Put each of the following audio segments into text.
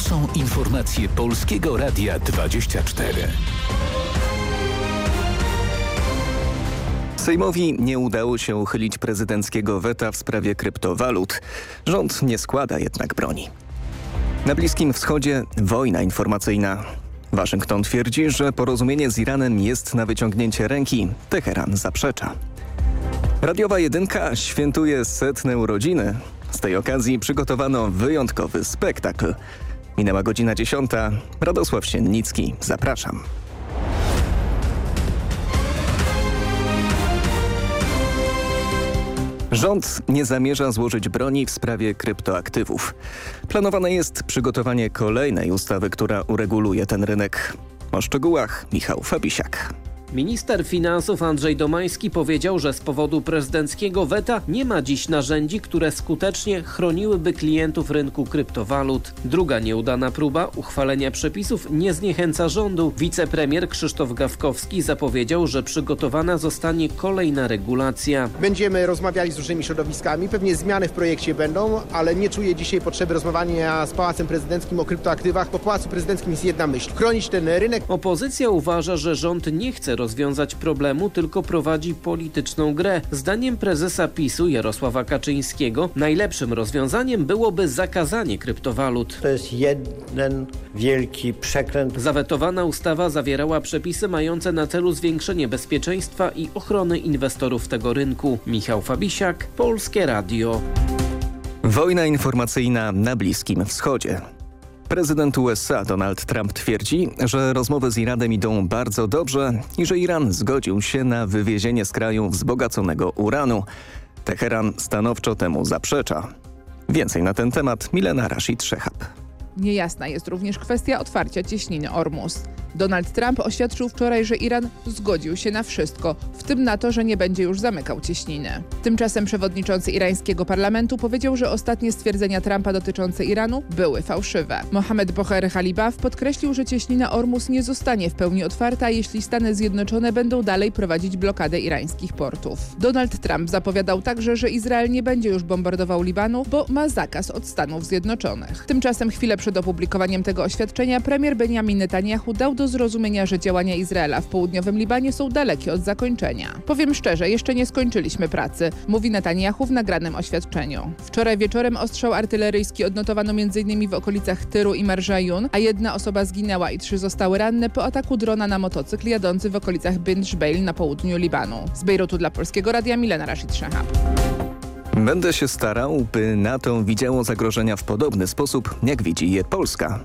To są informacje Polskiego Radia 24. Sejmowi nie udało się uchylić prezydenckiego weta w sprawie kryptowalut. Rząd nie składa jednak broni. Na Bliskim Wschodzie wojna informacyjna. Waszyngton twierdzi, że porozumienie z Iranem jest na wyciągnięcie ręki. Teheran zaprzecza. Radiowa Jedynka świętuje setne urodziny. Z tej okazji przygotowano wyjątkowy spektakl. Minęła godzina dziesiąta. Radosław Siennicki. Zapraszam. Rząd nie zamierza złożyć broni w sprawie kryptoaktywów. Planowane jest przygotowanie kolejnej ustawy, która ureguluje ten rynek. O szczegółach Michał Fabisiak. Minister finansów Andrzej Domański powiedział, że z powodu prezydenckiego weta nie ma dziś narzędzi, które skutecznie chroniłyby klientów rynku kryptowalut. Druga nieudana próba uchwalenia przepisów nie zniechęca rządu. Wicepremier Krzysztof Gawkowski zapowiedział, że przygotowana zostanie kolejna regulacja. Będziemy rozmawiali z różnymi środowiskami, pewnie zmiany w projekcie będą, ale nie czuję dzisiaj potrzeby rozmawiania z Pałacem Prezydenckim o kryptoaktywach. Po Pałacu Prezydenckim jest jedna myśl. Chronić ten rynek. Opozycja uważa, że rząd nie chce rozwiązać problemu, tylko prowadzi polityczną grę. Zdaniem prezesa PiSu Jarosława Kaczyńskiego najlepszym rozwiązaniem byłoby zakazanie kryptowalut. To jest jeden wielki przekręt. Zawetowana ustawa zawierała przepisy mające na celu zwiększenie bezpieczeństwa i ochrony inwestorów tego rynku. Michał Fabisiak, Polskie Radio. Wojna informacyjna na Bliskim Wschodzie. Prezydent USA Donald Trump twierdzi, że rozmowy z Iranem idą bardzo dobrze i że Iran zgodził się na wywiezienie z kraju wzbogaconego uranu. Teheran stanowczo temu zaprzecza. Więcej na ten temat Milena Rashid Szechab. Niejasna jest również kwestia otwarcia cieśniny Ormus. Donald Trump oświadczył wczoraj, że Iran zgodził się na wszystko, w tym na to, że nie będzie już zamykał cieśniny. Tymczasem przewodniczący irańskiego parlamentu powiedział, że ostatnie stwierdzenia Trumpa dotyczące Iranu były fałszywe. Mohamed Boher Halibaf podkreślił, że cieśnina Ormus nie zostanie w pełni otwarta, jeśli Stany Zjednoczone będą dalej prowadzić blokadę irańskich portów. Donald Trump zapowiadał także, że Izrael nie będzie już bombardował Libanu, bo ma zakaz od Stanów Zjednoczonych. Tymczasem chwilę przed opublikowaniem tego oświadczenia premier Benjamin Netanyahu dał do zrozumienia, że działania Izraela w południowym Libanie są dalekie od zakończenia. Powiem szczerze, jeszcze nie skończyliśmy pracy, mówi Netanyahu w nagranym oświadczeniu. Wczoraj wieczorem ostrzał artyleryjski odnotowano m.in. w okolicach Tyru i Marjayun, a jedna osoba zginęła i trzy zostały ranne po ataku drona na motocykl jadący w okolicach Bint Jbeil na południu Libanu. Z Bejrutu dla Polskiego Radia Milena Rashid Shahab. Będę się starał, by NATO widziało zagrożenia w podobny sposób, jak widzi je Polska.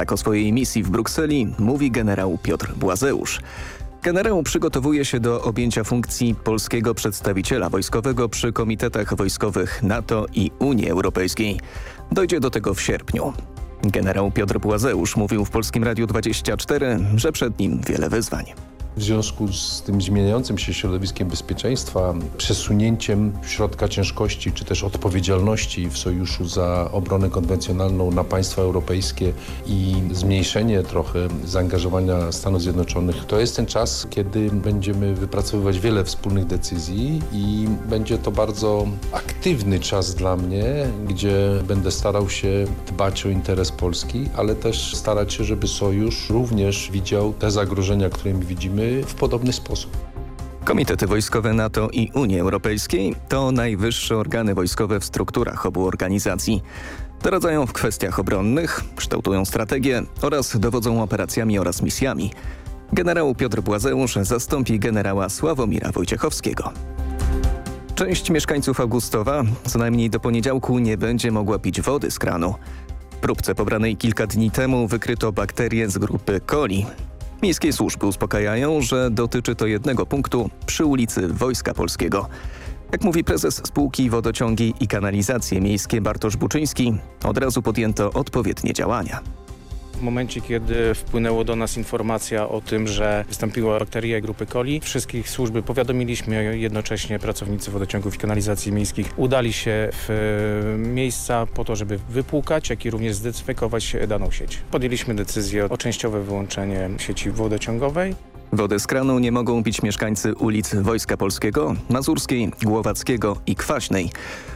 Tak o swojej misji w Brukseli mówi generał Piotr Błazeusz. Generał przygotowuje się do objęcia funkcji polskiego przedstawiciela wojskowego przy komitetach wojskowych NATO i Unii Europejskiej. Dojdzie do tego w sierpniu. Generał Piotr Błazeusz mówił w Polskim Radiu 24, że przed nim wiele wyzwań. W związku z tym zmieniającym się środowiskiem bezpieczeństwa, przesunięciem środka ciężkości czy też odpowiedzialności w sojuszu za obronę konwencjonalną na państwa europejskie i zmniejszenie trochę zaangażowania Stanów Zjednoczonych, to jest ten czas, kiedy będziemy wypracowywać wiele wspólnych decyzji i będzie to bardzo aktywny czas dla mnie, gdzie będę starał się dbać o interes Polski, ale też starać się, żeby sojusz również widział te zagrożenia, które my widzimy w podobny sposób. Komitety wojskowe NATO i Unii Europejskiej to najwyższe organy wojskowe w strukturach obu organizacji. Doradzają w kwestiach obronnych, kształtują strategię oraz dowodzą operacjami oraz misjami. Generał Piotr Błazeusz zastąpi generała Sławomira Wojciechowskiego. Część mieszkańców Augustowa co najmniej do poniedziałku nie będzie mogła pić wody z kranu. W próbce pobranej kilka dni temu wykryto bakterie z grupy coli. Miejskie służby uspokajają, że dotyczy to jednego punktu przy ulicy Wojska Polskiego. Jak mówi prezes spółki Wodociągi i Kanalizacje Miejskie Bartosz Buczyński, od razu podjęto odpowiednie działania. W momencie, kiedy wpłynęło do nas informacja o tym, że wystąpiła bakteria grupy coli, wszystkich służby powiadomiliśmy, jednocześnie pracownicy wodociągów i kanalizacji miejskich udali się w miejsca po to, żeby wypłukać, jak i również zdezynfekować daną sieć. Podjęliśmy decyzję o częściowe wyłączenie sieci wodociągowej. Wody z kranu nie mogą pić mieszkańcy ulic Wojska Polskiego, Mazurskiej, Głowackiego i Kwaśnej.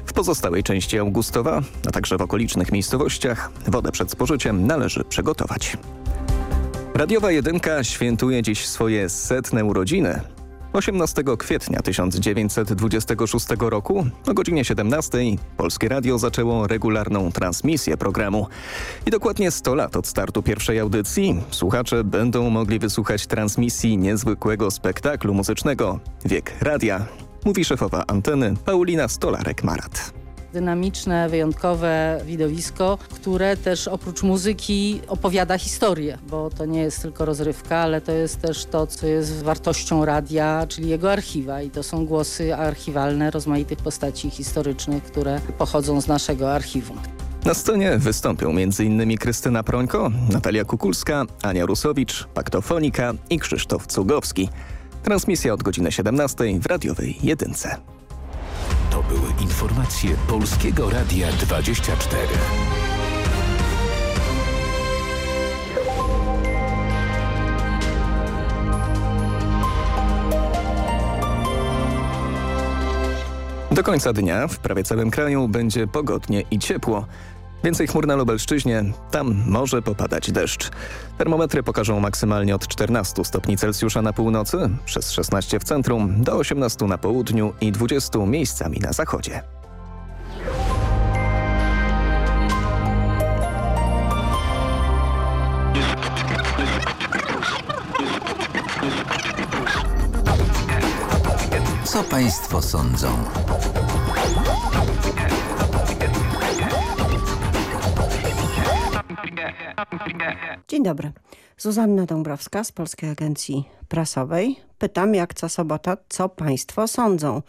W pozostałej części Augustowa, a także w okolicznych miejscowościach wodę przed spożyciem należy przygotować. Radiowa Jedynka świętuje dziś swoje setne urodziny. 18 kwietnia 1926 roku o godzinie 17 Polskie Radio zaczęło regularną transmisję programu. I dokładnie 100 lat od startu pierwszej audycji słuchacze będą mogli wysłuchać transmisji niezwykłego spektaklu muzycznego Wiek Radia, mówi szefowa anteny Paulina Stolarek-Marat dynamiczne, wyjątkowe widowisko, które też oprócz muzyki opowiada historię, bo to nie jest tylko rozrywka, ale to jest też to, co jest wartością radia, czyli jego archiwa i to są głosy archiwalne rozmaitych postaci historycznych, które pochodzą z naszego archiwum. Na scenie wystąpią m.in. Krystyna Prońko, Natalia Kukulska, Ania Rusowicz, Paktofonika i Krzysztof Cugowski. Transmisja od godziny 17 w radiowej Jedynce. To były informacje Polskiego Radia 24. Do końca dnia w prawie całym kraju będzie pogodnie i ciepło. Więcej chmur na Lubelszczyźnie, tam może popadać deszcz. Termometry pokażą maksymalnie od 14 stopni Celsjusza na północy, przez 16 w centrum, do 18 na południu i 20 miejscami na zachodzie. Co Państwo sądzą? Dzień dobry. Zuzanna Dąbrowska z Polskiej Agencji Prasowej. Pytam jak co sobota, co Państwo sądzą.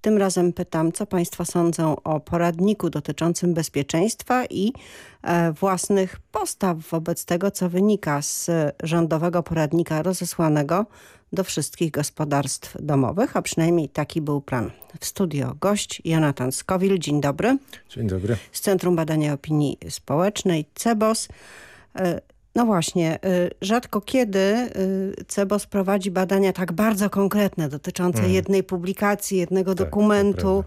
Tym razem pytam, co Państwo sądzą o poradniku dotyczącym bezpieczeństwa i e, własnych postaw wobec tego, co wynika z rządowego poradnika rozesłanego do wszystkich gospodarstw domowych, a przynajmniej taki był plan. W studio gość Jonathan Skowil. Dzień dobry. Dzień dobry. Z Centrum Badania Opinii Społecznej CEBOS. E, no właśnie, y, rzadko kiedy y, CEBOS prowadzi badania tak bardzo konkretne dotyczące mhm. jednej publikacji, jednego tak, dokumentu.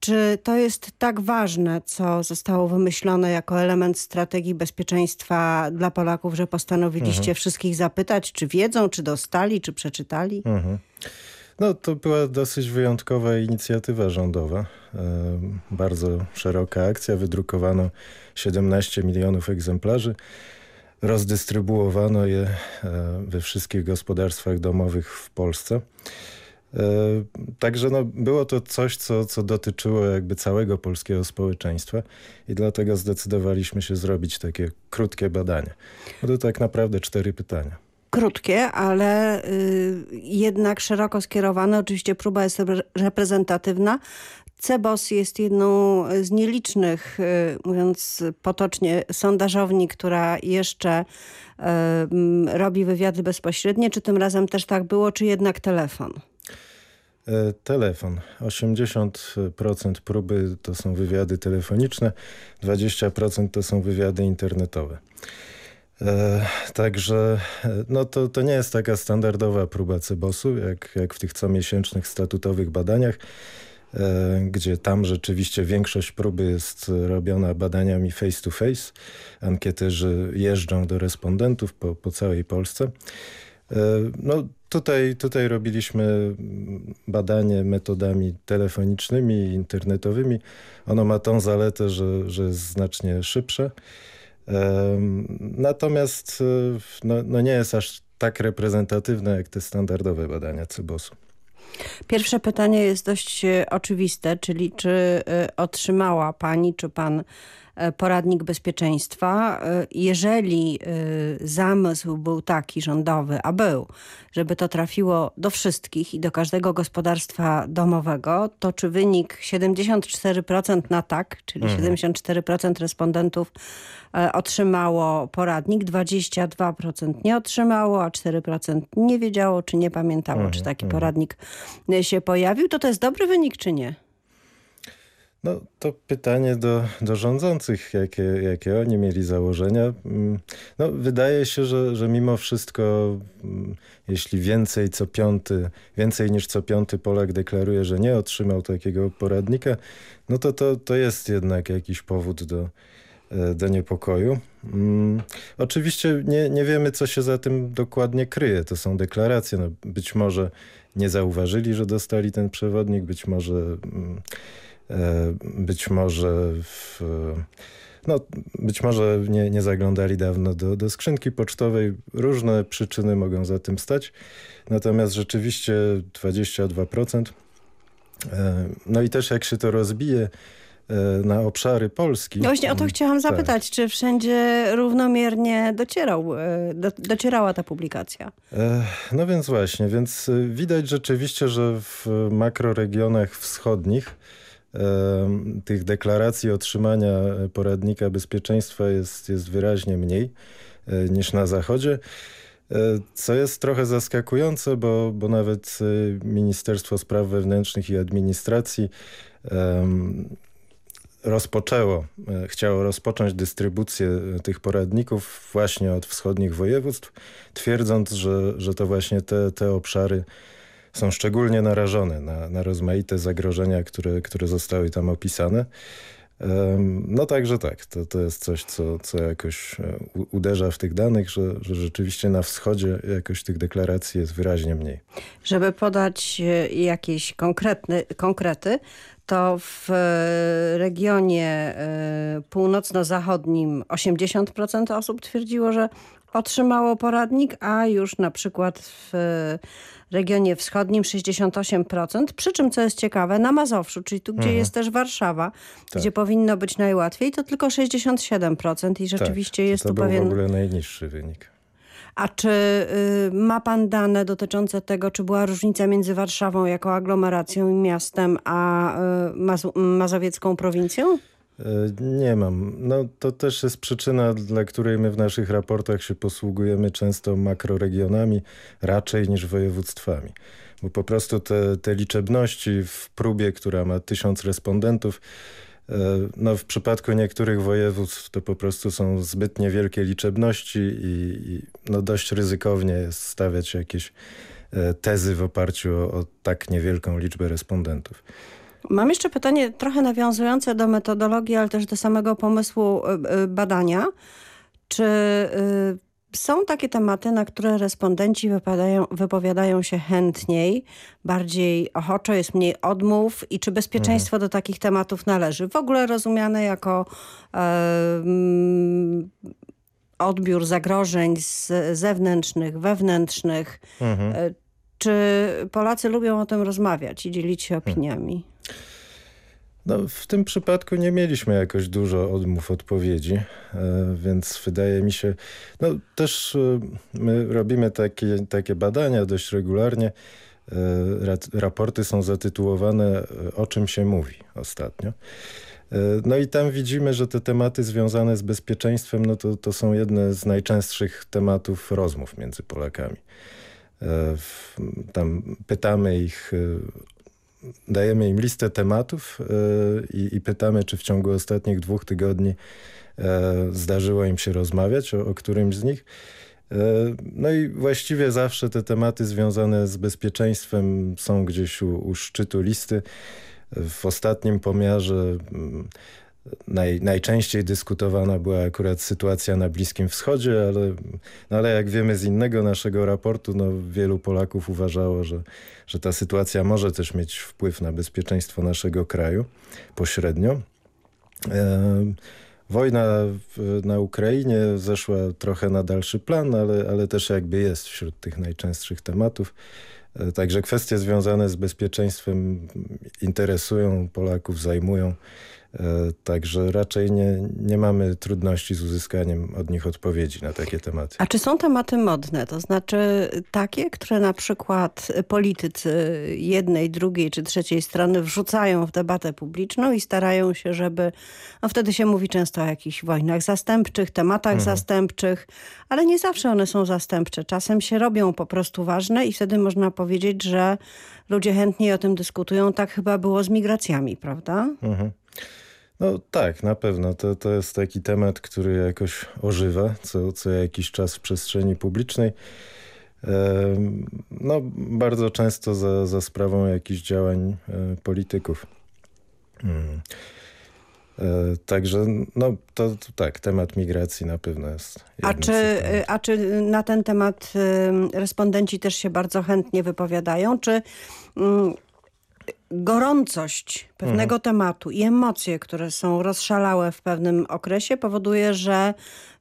Czy to jest tak ważne, co zostało wymyślone jako element strategii bezpieczeństwa dla Polaków, że postanowiliście mhm. wszystkich zapytać, czy wiedzą, czy dostali, czy przeczytali? Mhm. No to była dosyć wyjątkowa inicjatywa rządowa. Bardzo szeroka akcja. Wydrukowano 17 milionów egzemplarzy. Rozdystrybuowano je e, we wszystkich gospodarstwach domowych w Polsce. E, także no, było to coś, co, co dotyczyło jakby całego polskiego społeczeństwa i dlatego zdecydowaliśmy się zrobić takie krótkie badanie. To tak naprawdę cztery pytania krótkie, ale y, jednak szeroko skierowane. Oczywiście próba jest reprezentatywna. CEBOS jest jedną z nielicznych, y, mówiąc potocznie, sondażowni, która jeszcze y, robi wywiady bezpośrednie. Czy tym razem też tak było, czy jednak telefon? E, telefon. 80% próby to są wywiady telefoniczne, 20% to są wywiady internetowe. E, także e, no to, to nie jest taka standardowa próba Cebosu, jak, jak w tych comiesięcznych statutowych badaniach, e, gdzie tam rzeczywiście większość próby jest robiona badaniami face to face. Ankieterzy jeżdżą do respondentów po, po całej Polsce. No tutaj, tutaj robiliśmy badanie metodami telefonicznymi i internetowymi. Ono ma tą zaletę, że, że jest znacznie szybsze. Natomiast e, no, no nie jest aż tak reprezentatywne jak te standardowe badania CBOS-u. Pierwsze pytanie jest dość e, oczywiste, czyli czy e, otrzymała pani, czy pan poradnik bezpieczeństwa. Jeżeli zamysł był taki rządowy, a był, żeby to trafiło do wszystkich i do każdego gospodarstwa domowego, to czy wynik 74% na tak, czyli mhm. 74% respondentów E, otrzymało poradnik, 22% nie otrzymało, a 4% nie wiedziało, czy nie pamiętało, czy mhm, taki mhm. poradnik e, się pojawił. To to jest dobry wynik, czy nie? No to pytanie do, do rządzących, jakie, jakie oni mieli założenia. Mm, no, wydaje się, że, że mimo wszystko, mm, jeśli więcej co piąty, więcej niż co piąty Polak deklaruje, że nie otrzymał takiego poradnika, no to to, to jest jednak jakiś powód do, e, do niepokoju. Hmm. Oczywiście nie, nie wiemy, co się za tym dokładnie kryje. To są deklaracje. No, być może nie zauważyli, że dostali ten przewodnik, być może... być może w, no, być może nie, nie zaglądali dawno do, do skrzynki pocztowej. Różne przyczyny mogą za tym stać. Natomiast rzeczywiście 22%. E, no i też jak się to rozbije e, na obszary Polski. No właśnie o to mm, chciałam tak. zapytać, czy wszędzie równomiernie docierał, do, docierała ta publikacja? No więc właśnie, więc widać rzeczywiście, że w makroregionach wschodnich tych deklaracji otrzymania poradnika bezpieczeństwa jest, jest wyraźnie mniej e, niż na Zachodzie. E, co jest trochę zaskakujące, bo, bo nawet e, Ministerstwo Spraw Wewnętrznych i Administracji um, rozpoczęło, chciało rozpocząć dystrybucję tych poradników właśnie od wschodnich województw, twierdząc, że, że to właśnie te, te obszary są szczególnie narażone na, na rozmaite zagrożenia, które, które zostały tam opisane. No także tak, to, to jest coś, co, co jakoś e, uderza w tych danych, że, że rzeczywiście na wschodzie jakoś tych deklaracji jest wyraźnie mniej. Żeby podać e, jakieś konkretny, konkrety, to w e, regionie północno-zachodnim 80% osób twierdziło, że otrzymało poradnik, a już na przykład w regionie wschodnim 68%, przy czym co jest ciekawe na Mazowszu, czyli tu gdzie mhm. jest też Warszawa, tak. gdzie powinno być najłatwiej, to tylko 67% i rzeczywiście tak, jest to tu pewien... w ogóle najniższy wynik. A czy y, ma pan dane dotyczące tego, czy była różnica między Warszawą jako aglomeracją i miastem, a y, mazowiecką prowincją? E, nie mam. No to też jest przyczyna, dla której my w naszych raportach się posługujemy często makroregionami raczej niż województwami. Bo po prostu te, te liczebności w próbie, która ma tysiąc respondentów, e, no w przypadku niektórych województw to po prostu są zbyt niewielkie liczebności i, i no dość ryzykownie jest stawiać jakieś e, tezy w oparciu o, o tak niewielką liczbę respondentów. Mam jeszcze pytanie trochę nawiązujące do metodologii, ale też do samego pomysłu y, y, badania. Czy y, są takie tematy, na które respondenci wypowiadają się chętniej, bardziej ochoczo, jest mniej odmów i czy bezpieczeństwo mhm. do takich tematów należy? W ogóle rozumiane jako e, odbiór zagrożeń z zewnętrznych, wewnętrznych. Mhm. Czy Polacy lubią o tym rozmawiać i dzielić się opiniami? No, w tym przypadku nie mieliśmy jakoś dużo odmów odpowiedzi, e, więc wydaje mi się, no też e, my robimy takie, takie badania dość regularnie. E, raporty są zatytułowane o czym się mówi ostatnio. No i tam widzimy, że te tematy związane z bezpieczeństwem, no to, to są jedne z najczęstszych tematów rozmów między Polakami. Tam pytamy ich dajemy im listę tematów e, i, i, pytamy, czy w ciągu ostatnich dwóch tygodni e, zdarzyło im się rozmawiać o, o którymś z nich. E, no i właściwie zawsze te tematy związane z bezpieczeństwem są gdzieś u, u szczytu listy. W ostatnim pomiarze mm, naj, najczęściej dyskutowana była akurat sytuacja na Bliskim Wschodzie, ale, no ale jak wiemy z innego naszego raportu, no wielu Polaków uważało, że, że ta sytuacja może też mieć wpływ na bezpieczeństwo naszego kraju pośrednio. E, wojna w, na Ukrainie zeszła trochę na dalszy plan, ale, ale też jakby jest wśród tych najczęstszych tematów. E, także kwestie związane z bezpieczeństwem interesują Polaków, zajmują. E, także raczej nie, nie mamy trudności z uzyskaniem od nich odpowiedzi na takie tematy. A czy są tematy modne? To znaczy takie, które na przykład politycy jednej, drugiej czy trzeciej strony wrzucają w debatę publiczną i starają się, żeby... No wtedy się mówi często o jakichś wojnach zastępczych, tematach mhm. zastępczych, ale nie zawsze one są zastępcze. Czasem się robią po prostu ważne i wtedy można powiedzieć, że ludzie chętniej o tym dyskutują. Tak chyba było z migracjami, prawda? Mhm. No tak, na pewno. To, to jest taki temat, który jakoś ożywa co, co jakiś czas w przestrzeni publicznej. No, bardzo często za, za sprawą jakichś działań e, polityków. Hmm. E, także no, to, to, tak, temat migracji na pewno jest. A czy, a czy na ten temat respondenci też się bardzo chętnie wypowiadają? Czy mm, gorącość pewnego mhm. tematu i emocje, które są rozszalałe w pewnym okresie powoduje, że,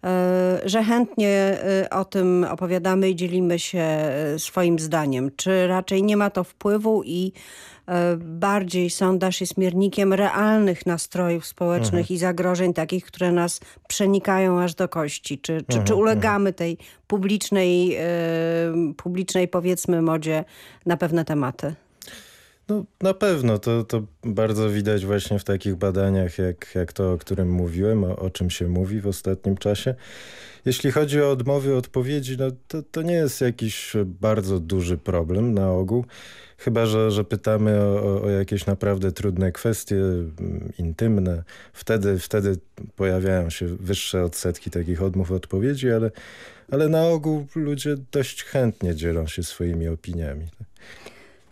e, że chętnie e, o tym opowiadamy i dzielimy się e, swoim zdaniem. Czy raczej nie ma to wpływu i bardziej sondaż jest miernikiem realnych nastrojów społecznych mhm. i zagrożeń takich, które nas przenikają aż do kości. Czy, czy, mhm. czy ulegamy tej publicznej, publicznej powiedzmy modzie na pewne tematy? No na pewno, to, to bardzo widać właśnie w takich badaniach jak, jak to, o którym mówiłem, o, o czym się mówi w ostatnim czasie. Jeśli chodzi o odmowy odpowiedzi, no to, to nie jest jakiś bardzo duży problem na ogół. Chyba, że, że pytamy o, o jakieś naprawdę trudne kwestie, mm, intymne. Wtedy, wtedy pojawiają się wyższe odsetki takich odmów odpowiedzi, ale, ale na ogół ludzie dość chętnie dzielą się swoimi opiniami.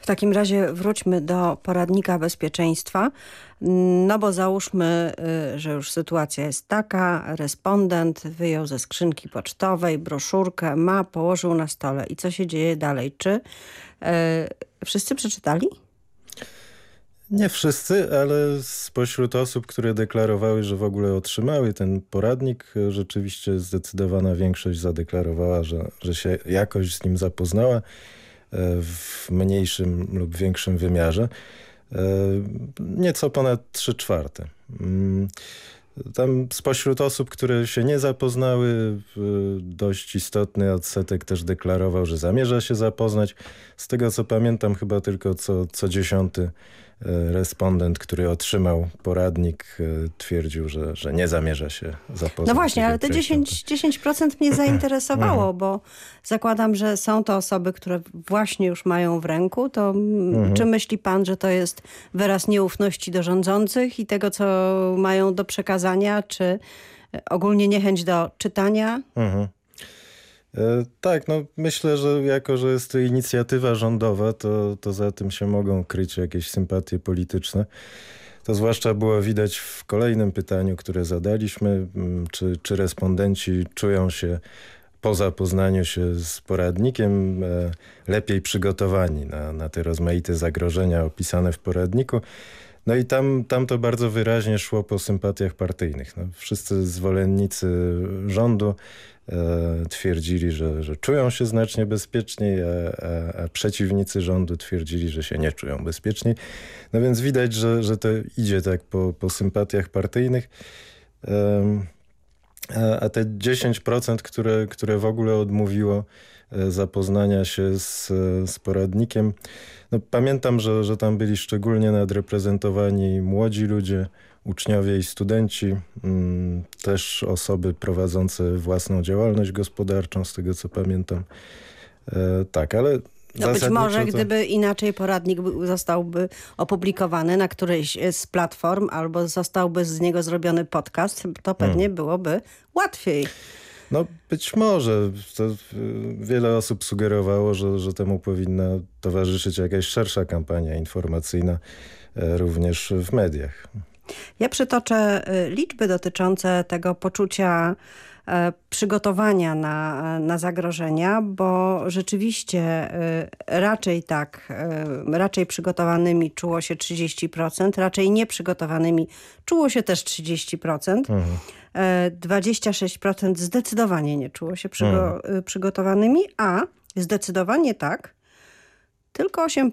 W takim razie wróćmy do poradnika bezpieczeństwa, no bo załóżmy, y, że już sytuacja jest taka, respondent wyjął ze skrzynki pocztowej broszurkę, ma, położył na stole i co się dzieje dalej? Czy y, wszyscy przeczytali? Nie wszyscy, ale spośród osób, które deklarowały, że w ogóle otrzymały ten poradnik, rzeczywiście zdecydowana większość zadeklarowała, że, że się jakoś z nim zapoznała w mniejszym lub większym wymiarze. E, nieco ponad 3 czwarte. Mm, tam spośród osób, które się nie zapoznały, dość istotny odsetek też deklarował, że zamierza się zapoznać. Z tego co pamiętam chyba tylko co, co dziesiąty E, respondent, który otrzymał poradnik, e, twierdził, że, że nie zamierza się zapoznać. No właśnie, ale te 10%, 10 mnie zainteresowało, mhm. bo zakładam, że są to osoby, które właśnie już mają w ręku. To mhm. czy myśli pan, że to jest wyraz nieufności do rządzących i tego, co mają do przekazania, czy ogólnie niechęć do czytania? Mhm. E, tak, no myślę, że jako, że jest to inicjatywa rządowa, to, to za tym się mogą kryć jakieś sympatie polityczne. To zwłaszcza było widać w kolejnym pytaniu, które zadaliśmy, czy, czy respondenci czują się po zapoznaniu się z poradnikiem e, lepiej przygotowani na, na te rozmaite zagrożenia opisane w poradniku. No i tam, tam to bardzo wyraźnie szło po sympatiach partyjnych. No, wszyscy zwolennicy rządu E, twierdzili, że, że czują się znacznie bezpieczniej, a, a, a, przeciwnicy rządu twierdzili, że się nie czują bezpieczniej. No więc widać, że, że to idzie tak po, po sympatiach partyjnych. A, a te 10%, które, które w ogóle odmówiło e, zapoznania się z, z poradnikiem, no pamiętam, że, że tam byli szczególnie nadreprezentowani młodzi ludzie, uczniowie i studenci, mm, też osoby prowadzące własną działalność gospodarczą, z tego co pamiętam. E, tak, ale no być może to... gdyby inaczej poradnik zostałby opublikowany na którejś z platform albo zostałby z niego zrobiony podcast, to pewnie hmm. byłoby łatwiej. No być może. To wiele osób sugerowało, że, że temu powinna towarzyszyć jakaś szersza kampania informacyjna e, również w mediach. Ja przytoczę y, liczby dotyczące tego poczucia e, przygotowania na, na zagrożenia, bo rzeczywiście y, raczej tak, y, raczej przygotowanymi czuło się 30%, raczej nieprzygotowanymi czuło się też 30%. Mhm. 26% zdecydowanie nie czuło się przygo mhm. przygotowanymi, a zdecydowanie tak tylko 8%.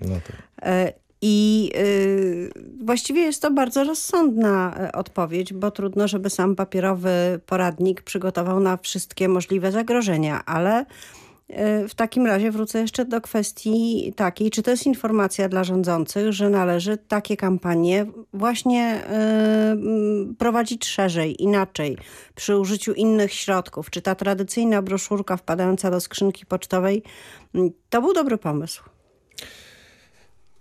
No tak. E, i y, właściwie jest to bardzo rozsądna e, odpowiedź, bo trudno, żeby sam papierowy poradnik przygotował na wszystkie możliwe zagrożenia, ale y, w takim razie wrócę jeszcze do kwestii takiej, czy to jest informacja dla rządzących, że należy takie kampanie właśnie y, prowadzić szerzej, inaczej, przy użyciu innych środków. Czy ta tradycyjna broszurka wpadająca do skrzynki pocztowej, to był dobry pomysł?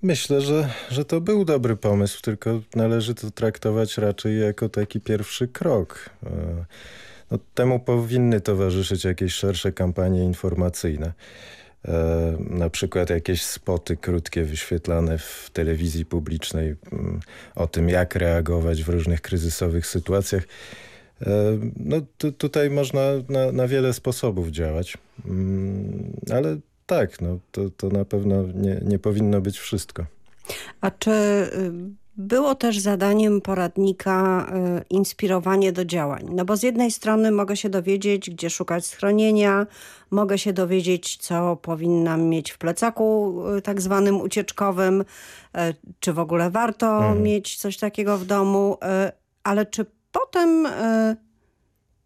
Myślę, że, że to był dobry pomysł, tylko należy to traktować raczej jako taki pierwszy krok. E, no, temu powinny towarzyszyć jakieś szersze kampanie informacyjne. E, na przykład jakieś spoty krótkie wyświetlane w telewizji publicznej mm, o tym, jak reagować w różnych kryzysowych sytuacjach. E, no, tu, tutaj można na, na wiele sposobów działać, mm, ale tak, no, to, to na pewno nie, nie powinno być wszystko. A czy y, było też zadaniem poradnika y, inspirowanie do działań? No bo z jednej strony mogę się dowiedzieć, gdzie szukać schronienia, mogę się dowiedzieć, co powinnam mieć w plecaku y, tak zwanym ucieczkowym, czy w ogóle warto mhm. mieć coś takiego w domu, ale czy potem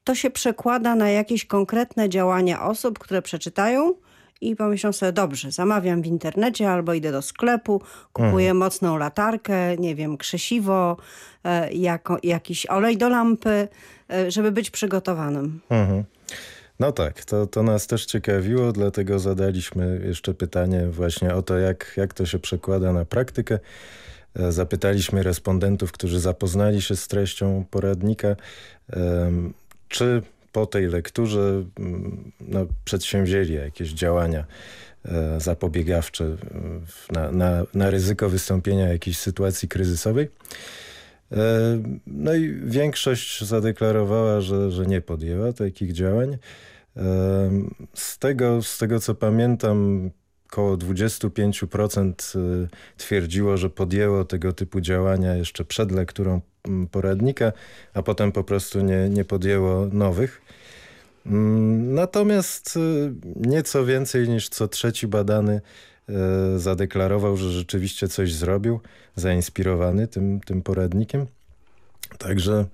to się przekłada na jakieś konkretne działania osób, które przeczytają i pomyślą sobie, dobrze, zamawiam w internecie albo idę do sklepu, kupuję mhm. mocną latarkę, nie wiem, krzesiwo, e, jako, jakiś olej do lampy, e, żeby być przygotowanym. Mhm. No tak, to, to nas też ciekawiło, dlatego zadaliśmy jeszcze pytanie właśnie o to, jak, jak to się przekłada na praktykę. E, zapytaliśmy respondentów, którzy zapoznali się z treścią poradnika, czy po tej lekturze mm, no, przedsięwzięli jakieś działania e, zapobiegawcze na, na, na ryzyko wystąpienia jakiejś sytuacji kryzysowej. E, no i większość zadeklarowała, że, że nie podjęła takich działań. E, z tego, z tego co pamiętam, około 25% twierdziło, że podjęło tego typu działania jeszcze przed lekturą mm, poradnika, a potem po prostu nie, nie podjęło nowych. Mm, natomiast y, nieco więcej niż co trzeci badany y, zadeklarował, że rzeczywiście coś zrobił, zainspirowany tym, tym poradnikiem. Także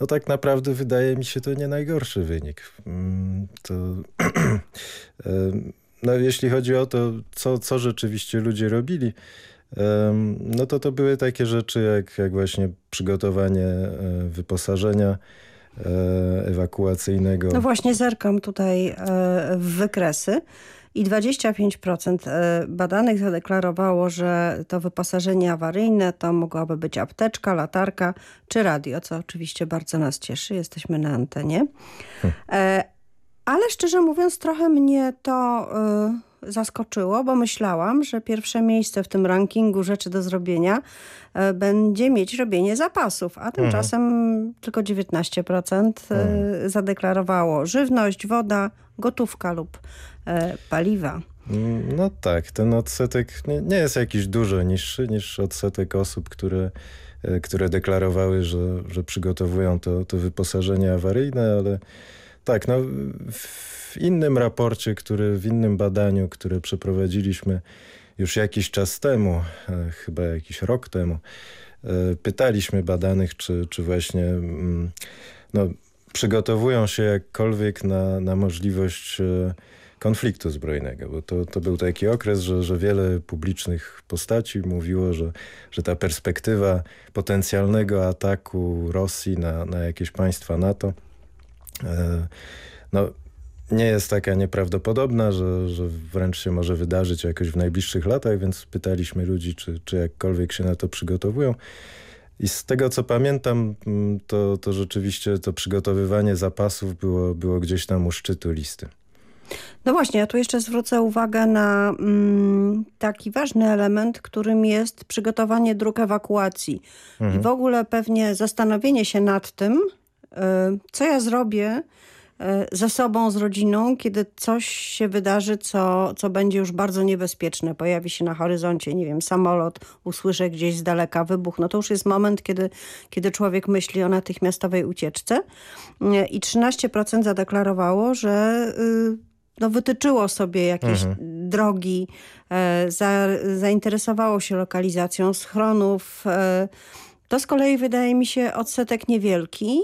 no tak naprawdę wydaje mi się to nie najgorszy wynik. Mm, to, y, no, jeśli chodzi o to, co, co rzeczywiście ludzie robili, no to to były takie rzeczy jak, jak właśnie przygotowanie wyposażenia, E, ewakuacyjnego. No właśnie zerkam tutaj e, w wykresy i 25% e, badanych zadeklarowało, że to wyposażenie awaryjne to mogłaby być apteczka, latarka czy radio, co oczywiście bardzo nas cieszy, jesteśmy na antenie. Hmm. Ale szczerze mówiąc trochę mnie to zaskoczyło, bo myślałam, że pierwsze miejsce w tym rankingu rzeczy do zrobienia e, będzie mieć robienie zapasów, a tymczasem mhm. tylko 19% e, mhm. zadeklarowało żywność, woda, gotówka lub e, paliwa. No tak, ten odsetek nie, nie jest jakiś dużo niższy niż odsetek osób, które, które deklarowały, że, że przygotowują to, to wyposażenie awaryjne, ale tak, no w innym raporcie, który, w innym badaniu, które przeprowadziliśmy już jakiś czas temu, e, chyba jakiś rok temu, e, pytaliśmy badanych, czy, czy właśnie mm, no, przygotowują się jakkolwiek na, na możliwość e, konfliktu zbrojnego, bo to, to był taki okres, że, że wiele publicznych postaci mówiło, że, że ta perspektywa potencjalnego ataku Rosji na, na jakieś państwa NATO no, nie jest taka nieprawdopodobna, że, że wręcz się może wydarzyć jakoś w najbliższych latach, więc pytaliśmy ludzi, czy, czy jakkolwiek się na to przygotowują. I z tego co pamiętam, mm, to, to rzeczywiście to przygotowywanie zapasów było, było gdzieś tam u szczytu listy. No właśnie, ja tu jeszcze zwrócę uwagę na mm, taki ważny element, którym jest przygotowanie dróg ewakuacji. Mhm. I w ogóle pewnie zastanowienie się nad tym, co ja zrobię, E, ze sobą, z rodziną, kiedy coś się wydarzy, co, co będzie już bardzo niebezpieczne. Pojawi się na horyzoncie, nie wiem, samolot, usłyszę gdzieś z daleka wybuch. No to już jest moment, kiedy, kiedy człowiek myśli o natychmiastowej ucieczce. E, I 13% zadeklarowało, że y, no, wytyczyło sobie jakieś mhm. drogi, za, zainteresowało się lokalizacją schronów. To z kolei wydaje mi się odsetek niewielki.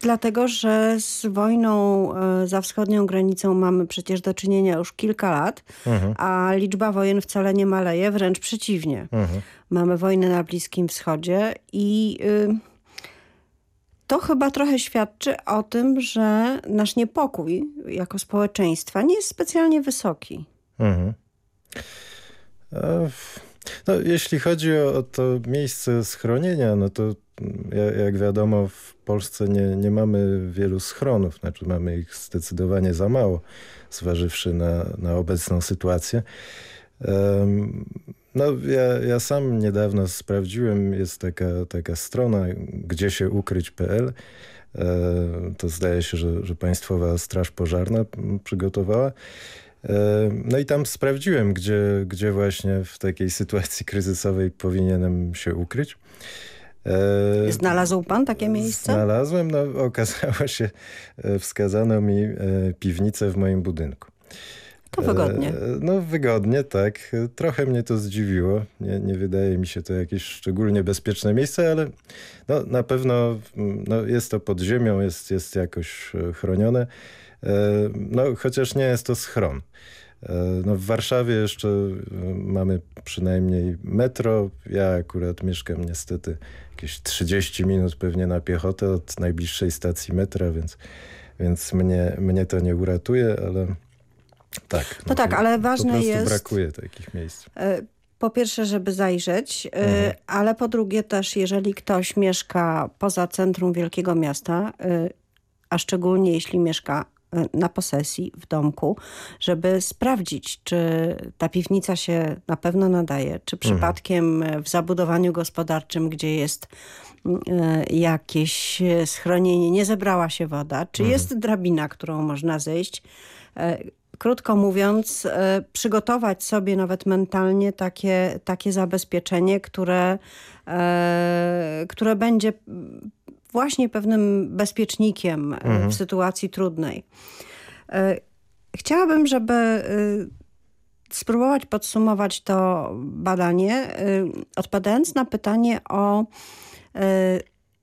Dlatego, że z wojną e, za wschodnią granicą mamy przecież do czynienia już kilka lat, mhm. a liczba wojen wcale nie maleje, wręcz przeciwnie. Mhm. Mamy wojnę na Bliskim Wschodzie i y, to chyba trochę świadczy o tym, że nasz niepokój jako społeczeństwa nie jest specjalnie wysoki. Mhm. E, No, jeśli chodzi o, to miejsce schronienia, no to jak wiadomo w Polsce nie, nie mamy wielu schronów, znaczy mamy ich zdecydowanie za mało, zważywszy na, na obecną sytuację. No, ja, ja sam niedawno sprawdziłem, jest taka, taka strona, gdzie się ukryć.pl. E, to zdaje się, że, że Państwowa Straż Pożarna przygotowała. E, no i tam sprawdziłem, gdzie, gdzie właśnie w takiej sytuacji kryzysowej powinienem się ukryć. E, Znalazł pan takie miejsce? Znalazłem, no okazało się, wskazano mi piwnicę w moim budynku. To wygodnie. No wygodnie, tak. Trochę mnie to zdziwiło. Nie, nie wydaje mi się to jakieś szczególnie bezpieczne miejsce, ale no, na pewno no, jest to pod ziemią, jest, jest jakoś chronione. No, chociaż nie jest to schron. No, w Warszawie jeszcze mamy przynajmniej metro. Ja akurat mieszkam niestety jakieś 30 minut pewnie na piechotę od najbliższej stacji metra, więc, więc mnie, mnie to nie uratuje, ale tak. No, tak, ale ważne po jest... brakuje takich miejsc. E, po pierwsze, żeby zajrzeć, e, mhm. ale po drugie też, jeżeli ktoś mieszka poza centrum wielkiego miasta, e, a szczególnie jeśli mieszka na posesji w domku, żeby sprawdzić, czy ta piwnica się na pewno nadaje, czy mhm. przypadkiem w zabudowaniu gospodarczym, gdzie jest jakieś schronienie, nie zebrała się woda, czy mhm. jest drabina, którą można zejść, krótko mówiąc, e, przygotować sobie nawet mentalnie takie, takie zabezpieczenie, które, e, które będzie właśnie pewnym bezpiecznikiem e, mhm. w sytuacji trudnej. Chciałabym, żeby spróbować podsumować to badanie, odpowiadając na pytanie o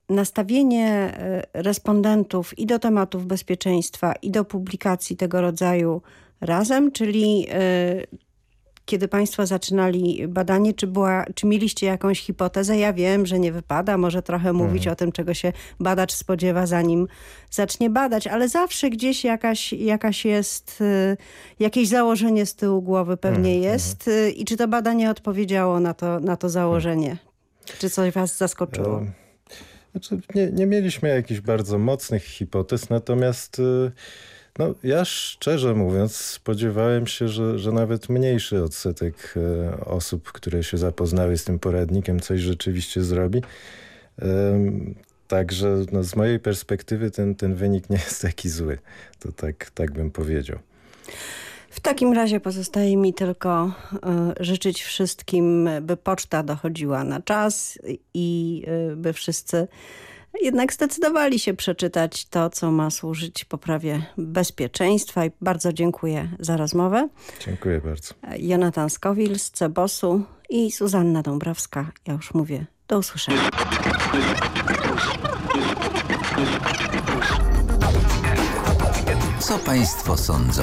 nastawienie respondentów i do tematów bezpieczeństwa, i do publikacji tego rodzaju razem, czyli kiedy Państwo zaczynali badanie, czy, była, czy mieliście jakąś hipotezę? Ja wiem, że nie wypada, może trochę mówić mhm. o tym, czego się badacz spodziewa, zanim zacznie badać, ale zawsze gdzieś jakaś, jakaś jest, y, jakieś założenie z tyłu głowy pewnie mhm. jest. Y, I czy to badanie odpowiedziało na to, na to założenie? Mhm. Czy coś Was zaskoczyło? Znaczy, nie, nie mieliśmy jakichś bardzo mocnych hipotez, natomiast... No, ja szczerze mówiąc spodziewałem się, że, że nawet mniejszy odsetek e, osób, które się zapoznały z tym poradnikiem, coś rzeczywiście zrobi. Także no, z mojej perspektywy ten, ten wynik nie jest taki zły. To tak, tak bym powiedział. W takim razie pozostaje mi tylko y, życzyć wszystkim, by poczta dochodziła na czas i y, by wszyscy jednak zdecydowali się przeczytać to, co ma służyć poprawie bezpieczeństwa i bardzo dziękuję za rozmowę. Dziękuję bardzo. Jonatan Skowil z Cebosu i Suzanna Dąbrowska. Ja już mówię, do usłyszenia. Co Państwo sądzą?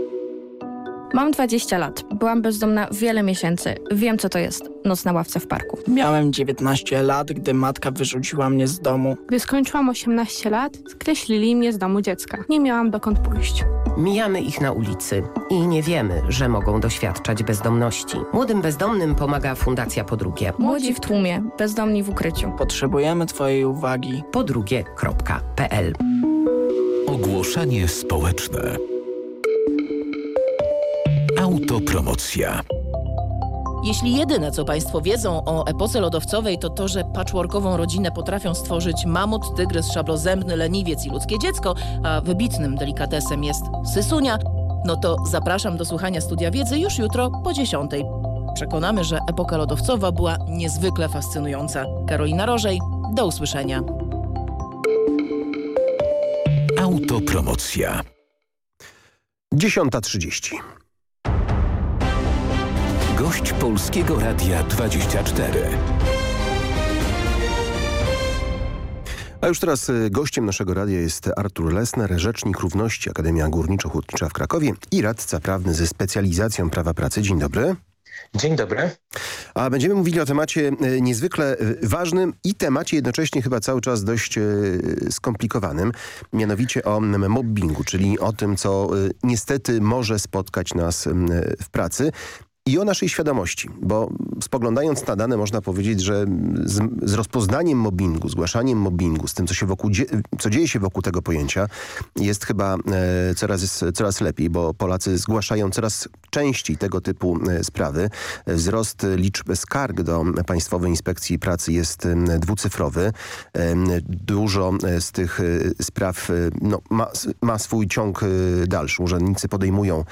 Mam 20 lat. Byłam bezdomna wiele miesięcy. Wiem, co to jest noc na ławce w parku. Miałem 19 lat, gdy matka wyrzuciła mnie z domu. Gdy skończyłam 18 lat, skreślili mnie z domu dziecka. Nie miałam dokąd pójść. Mijamy ich na ulicy i nie wiemy, że mogą doświadczać bezdomności. Młodym bezdomnym pomaga Fundacja Po drugie. Młodzi w tłumie, bezdomni w ukryciu. Potrzebujemy Twojej uwagi. podrugie.pl Ogłoszenie społeczne. Autopromocja. Jeśli jedyne, co Państwo wiedzą o epoce lodowcowej, to to, że patchworkową rodzinę potrafią stworzyć mamut, tygrys, szablozębny, leniwiec i ludzkie dziecko, a wybitnym delikatesem jest sysunia, no to zapraszam do słuchania Studia Wiedzy już jutro po 10. Przekonamy, że epoka lodowcowa była niezwykle fascynująca. Karolina Rożej, do usłyszenia. Autopromocja. 10.30. Gość Polskiego Radia 24. A już teraz y, gościem naszego radia jest Artur Lesner, rzecznik równości Akademia Górniczo-Hutnicza w Krakowie i radca prawny ze specjalizacją prawa pracy. Dzień dobry. Dzień dobry. A będziemy mówili o temacie y, niezwykle y, ważnym i temacie jednocześnie chyba cały czas dość skomplikowanym, mianowicie o mobbingu, czyli o tym, co niestety może spotkać nas w pracy i o naszej świadomości, bo spoglądając na dane można powiedzieć, że z, z rozpoznaniem mobbingu, zgłaszaniem mobbingu, z tym, co, się wokół, co dzieje się wokół tego pojęcia, jest chyba e, coraz, coraz lepiej, bo Polacy zgłaszają coraz częściej tego typu e, sprawy. Wzrost liczby skarg do Państwowej Inspekcji Pracy jest e, dwucyfrowy. E, dużo e, z tych e, spraw no, ma, ma swój ciąg dalszy. Urzędnicy podejmują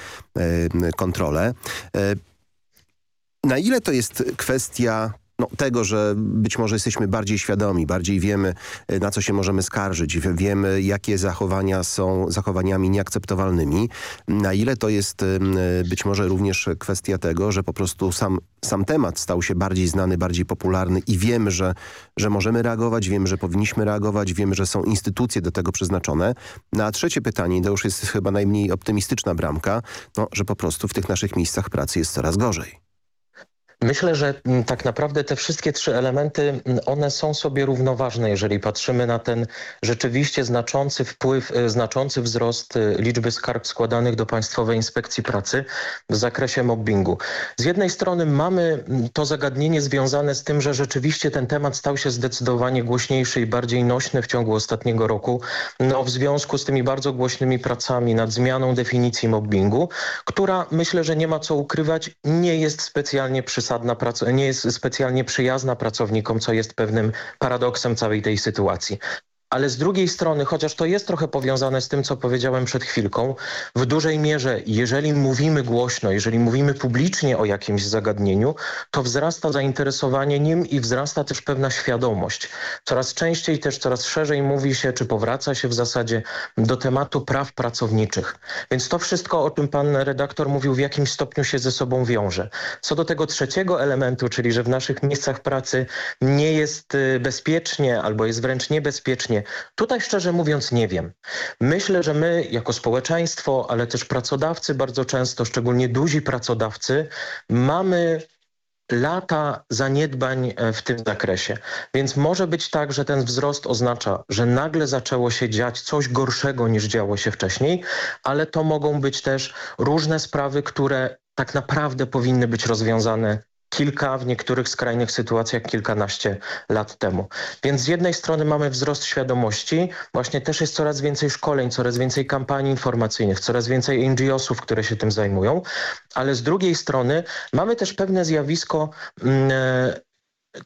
kontrolę. Na ile to jest kwestia no, tego, że być może jesteśmy bardziej świadomi, bardziej wiemy, na co się możemy skarżyć, wiemy, jakie zachowania są zachowaniami nieakceptowalnymi, na ile to jest być może również kwestia tego, że po prostu sam, sam temat stał się bardziej znany, bardziej popularny i wiemy, że, że możemy reagować, wiemy, że powinniśmy reagować, wiemy, że są instytucje do tego przeznaczone. Na no, trzecie pytanie, to już jest chyba najmniej optymistyczna bramka, no, że po prostu w tych naszych miejscach pracy jest coraz gorzej. Myślę, że mm, tak naprawdę te wszystkie trzy elementy, mm, one są sobie równoważne, jeżeli patrzymy na ten rzeczywiście znaczący wpływ, y, znaczący wzrost y, liczby skarg składanych do Państwowej Inspekcji Pracy w zakresie mobbingu. Z jednej strony mamy mm, to zagadnienie związane z tym, że rzeczywiście ten temat stał się zdecydowanie głośniejszy i bardziej nośny w ciągu ostatniego roku, no w związku z tymi bardzo głośnymi pracami nad zmianą definicji mobbingu, która myślę, że nie ma co ukrywać, nie jest specjalnie przysadna przesadna, nie jest specjalnie przyjazna pracownikom, co jest pewnym paradoksem całej tej sytuacji. Ale z drugiej strony, chociaż to jest trochę powiązane z tym, co powiedziałem przed chwilką, w dużej mierze, jeżeli mówimy głośno, jeżeli mówimy publicznie o jakimś zagadnieniu, to wzrasta zainteresowanie nim i wzrasta też pewna świadomość. Coraz częściej też, coraz szerzej mówi się, czy powraca się w zasadzie do tematu praw pracowniczych. Więc to wszystko, o czym pan redaktor mówił, w jakimś stopniu się ze sobą wiąże. Co do tego trzeciego elementu, czyli że w naszych miejscach pracy nie jest y, bezpiecznie albo jest wręcz niebezpiecznie, Tutaj szczerze mówiąc nie wiem. Myślę, że my jako społeczeństwo, ale też pracodawcy bardzo często, szczególnie duzi pracodawcy, mamy lata zaniedbań e, w tym zakresie. Więc może być tak, że ten wzrost oznacza, że nagle zaczęło się dziać coś gorszego niż działo się wcześniej, ale to mogą być też różne sprawy, które tak naprawdę powinny być rozwiązane kilka, w niektórych skrajnych sytuacjach kilkanaście lat temu. Więc z jednej strony mamy wzrost świadomości, właśnie też jest coraz więcej szkoleń, coraz więcej kampanii informacyjnych, coraz więcej NGO-sów, które się tym zajmują, ale z drugiej strony mamy też pewne zjawisko mm, e,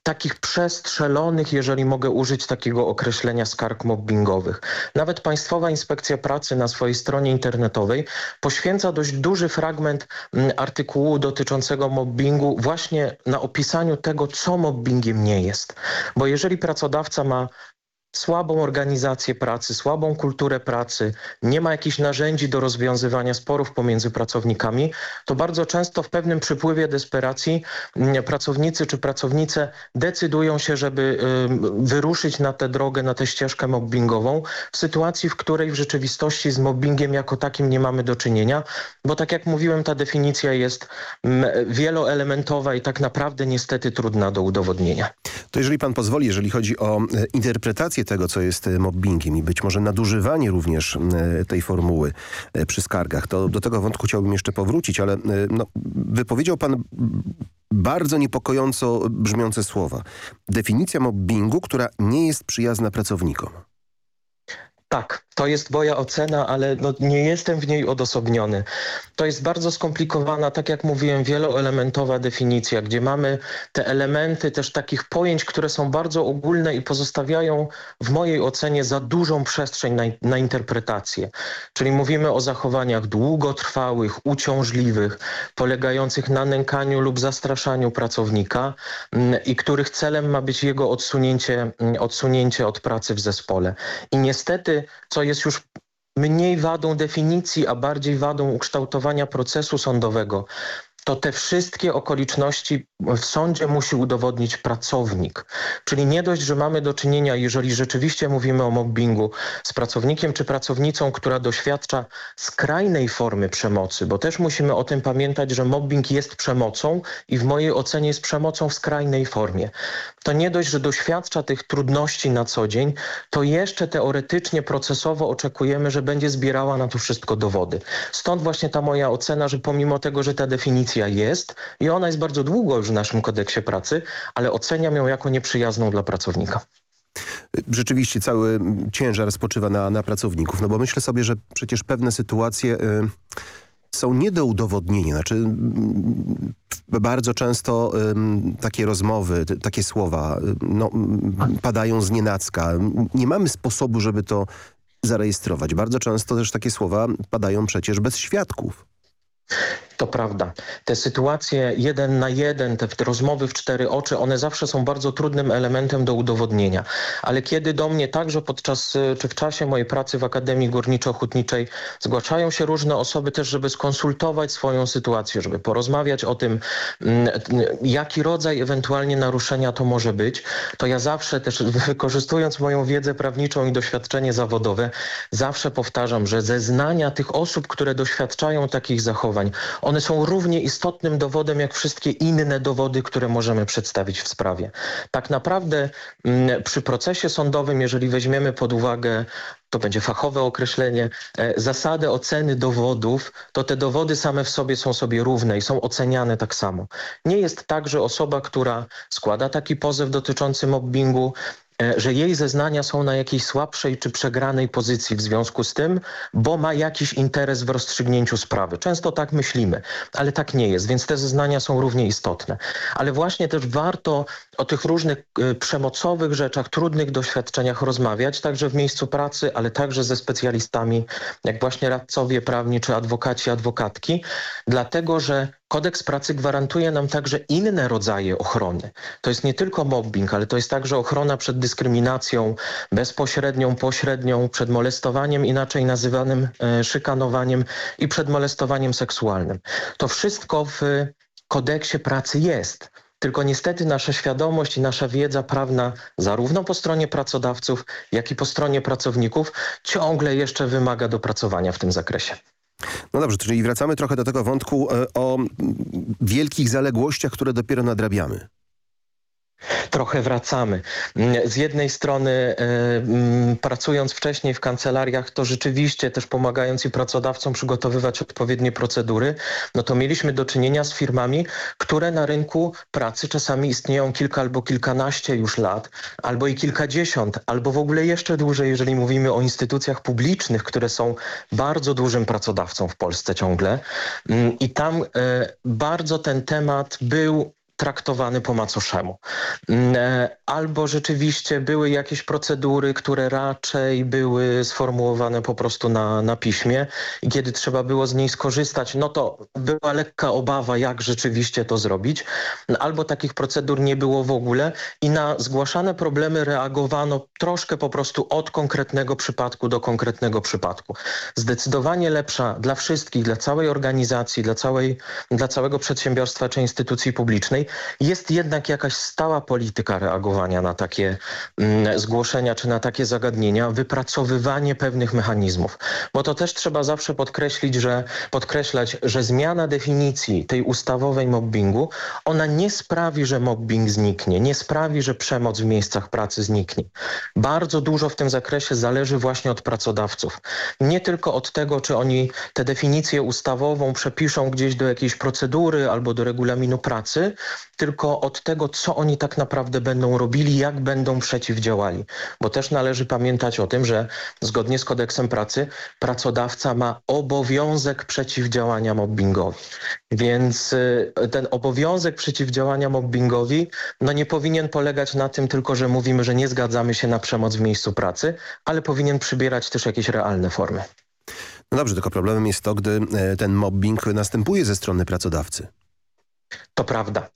takich przestrzelonych, jeżeli mogę użyć takiego określenia skarg mobbingowych. Nawet Państwowa Inspekcja Pracy na swojej stronie internetowej poświęca dość duży fragment mm, artykułu dotyczącego mobbingu właśnie na opisaniu tego, co mobbingiem nie jest. Bo jeżeli pracodawca ma słabą organizację pracy, słabą kulturę pracy, nie ma jakichś narzędzi do rozwiązywania sporów pomiędzy pracownikami, to bardzo często w pewnym przypływie desperacji mm, pracownicy czy pracownice decydują się, żeby wyruszyć na tę drogę, na tę ścieżkę mobbingową w sytuacji, w której w rzeczywistości z mobbingiem jako takim nie mamy do czynienia, bo tak jak mówiłem, ta definicja jest wieloelementowa i tak naprawdę niestety trudna do udowodnienia. To jeżeli pan pozwoli, jeżeli chodzi o e, interpretację tego, co jest mobbingiem i być może nadużywanie również tej formuły przy skargach. To do tego wątku chciałbym jeszcze powrócić, ale no, wypowiedział pan bardzo niepokojąco brzmiące słowa. Definicja mobbingu, która nie jest przyjazna pracownikom. Tak, to jest moja ocena, ale no nie jestem w niej odosobniony. To jest bardzo skomplikowana, tak jak mówiłem, wieloelementowa definicja, gdzie mamy te elementy też takich pojęć, które są bardzo ogólne i pozostawiają w mojej ocenie za dużą przestrzeń na, na interpretację. Czyli mówimy o zachowaniach długotrwałych, uciążliwych, polegających na nękaniu lub zastraszaniu pracownika mm, i których celem ma być jego odsunięcie, mm, odsunięcie od pracy w zespole. I niestety, co jest już mniej wadą definicji, a bardziej wadą ukształtowania procesu sądowego, to te wszystkie okoliczności w sądzie musi udowodnić pracownik. Czyli nie dość, że mamy do czynienia, jeżeli rzeczywiście mówimy o mobbingu, z pracownikiem czy pracownicą, która doświadcza skrajnej formy przemocy, bo też musimy o tym pamiętać, że mobbing jest przemocą i w mojej ocenie jest przemocą w skrajnej formie. To nie dość, że doświadcza tych trudności na co dzień, to jeszcze teoretycznie, procesowo oczekujemy, że będzie zbierała na to wszystko dowody. Stąd właśnie ta moja ocena, że pomimo tego, że ta definicja jest i ona jest bardzo długo już w naszym kodeksie pracy, ale oceniam ją jako nieprzyjazną dla pracownika. Rzeczywiście cały ciężar spoczywa na, na pracowników, no bo myślę sobie, że przecież pewne sytuacje... Y są nie do udowodnienia. Znaczy, bardzo często takie rozmowy, takie słowa no, padają z nienacka. Nie mamy sposobu, żeby to zarejestrować. Bardzo często też takie słowa padają przecież bez świadków. To prawda. Te sytuacje jeden na jeden, te, rozmowy w cztery oczy, one zawsze są bardzo trudnym elementem do udowodnienia. Ale kiedy do mnie także podczas y, czy w czasie mojej pracy w Akademii Górniczo-Hutniczej zgłaszają się różne osoby też, żeby skonsultować swoją sytuację, żeby porozmawiać o tym, mm, jaki rodzaj ewentualnie naruszenia to może być, to ja zawsze też wykorzystując moją wiedzę prawniczą i doświadczenie zawodowe, zawsze powtarzam, że zeznania tych osób, które doświadczają takich zachowań, one są równie istotnym dowodem jak wszystkie inne dowody, które możemy przedstawić w sprawie. Tak naprawdę mm, przy procesie sądowym, jeżeli weźmiemy pod uwagę to będzie fachowe określenie, e, zasady oceny dowodów, to te dowody same w sobie są sobie równe i są oceniane tak samo. Nie jest tak, że osoba, która składa taki pozew dotyczący mobbingu, że jej zeznania są na jakiejś słabszej czy przegranej pozycji w związku z tym, bo ma jakiś interes w rozstrzygnięciu sprawy. Często tak myślimy, ale tak nie jest, więc te zeznania są równie istotne. Ale właśnie też warto o tych różnych y, przemocowych rzeczach, trudnych doświadczeniach rozmawiać, także w miejscu pracy, ale także ze specjalistami, jak właśnie radcowie prawni czy adwokaci, adwokatki, dlatego że Kodeks pracy gwarantuje nam także inne rodzaje ochrony. To jest nie tylko mobbing, ale to jest także ochrona przed dyskryminacją bezpośrednią, pośrednią, przed molestowaniem inaczej nazywanym e, szykanowaniem i przed molestowaniem seksualnym. To wszystko w kodeksie pracy jest. Tylko niestety nasza świadomość i nasza wiedza prawna zarówno po stronie pracodawców, jak i po stronie pracowników ciągle jeszcze wymaga dopracowania w tym zakresie. No dobrze, czyli wracamy trochę do tego wątku e, o wielkich zaległościach, które dopiero nadrabiamy. Trochę wracamy. Mm, z jednej strony e, mm, pracując wcześniej w kancelariach, to rzeczywiście też pomagając i pracodawcom przygotowywać odpowiednie procedury, no to mieliśmy do czynienia z firmami, które na rynku pracy czasami istnieją kilka albo kilkanaście już lat, albo i kilkadziesiąt, albo w ogóle jeszcze dłużej, jeżeli mówimy o instytucjach publicznych, które są bardzo dużym pracodawcą w Polsce ciągle. Mm, I tam e, bardzo ten temat był traktowany po macoszemu. Mm, e, albo rzeczywiście były jakieś procedury, które raczej były sformułowane po prostu na, na piśmie i kiedy trzeba było z niej skorzystać, no to była lekka obawa, jak rzeczywiście to zrobić. Albo takich procedur nie było w ogóle i na zgłaszane problemy reagowano troszkę po prostu od konkretnego przypadku do konkretnego przypadku. Zdecydowanie lepsza dla wszystkich, dla całej organizacji, dla, całej, dla całego przedsiębiorstwa czy instytucji publicznej jest jednak jakaś stała polityka reagowania na takie mm, zgłoszenia czy na takie zagadnienia, wypracowywanie pewnych mechanizmów. Bo to też trzeba zawsze podkreślić, że, podkreślać, że zmiana definicji tej ustawowej mobbingu, ona nie sprawi, że mobbing zniknie, nie sprawi, że przemoc w miejscach pracy zniknie. Bardzo dużo w tym zakresie zależy właśnie od pracodawców. Nie tylko od tego, czy oni tę definicję ustawową przepiszą gdzieś do jakiejś procedury albo do regulaminu pracy, tylko od tego, co oni tak naprawdę będą robili, jak będą przeciwdziałali. Bo też należy pamiętać o tym, że zgodnie z kodeksem pracy pracodawca ma obowiązek przeciwdziałania mobbingowi. Więc y, ten obowiązek przeciwdziałania mobbingowi no nie powinien polegać na tym tylko, że mówimy, że nie zgadzamy się na przemoc w miejscu pracy, ale powinien przybierać też jakieś realne formy. No dobrze, tylko problemem jest to, gdy e, ten mobbing następuje ze strony pracodawcy. To prawda.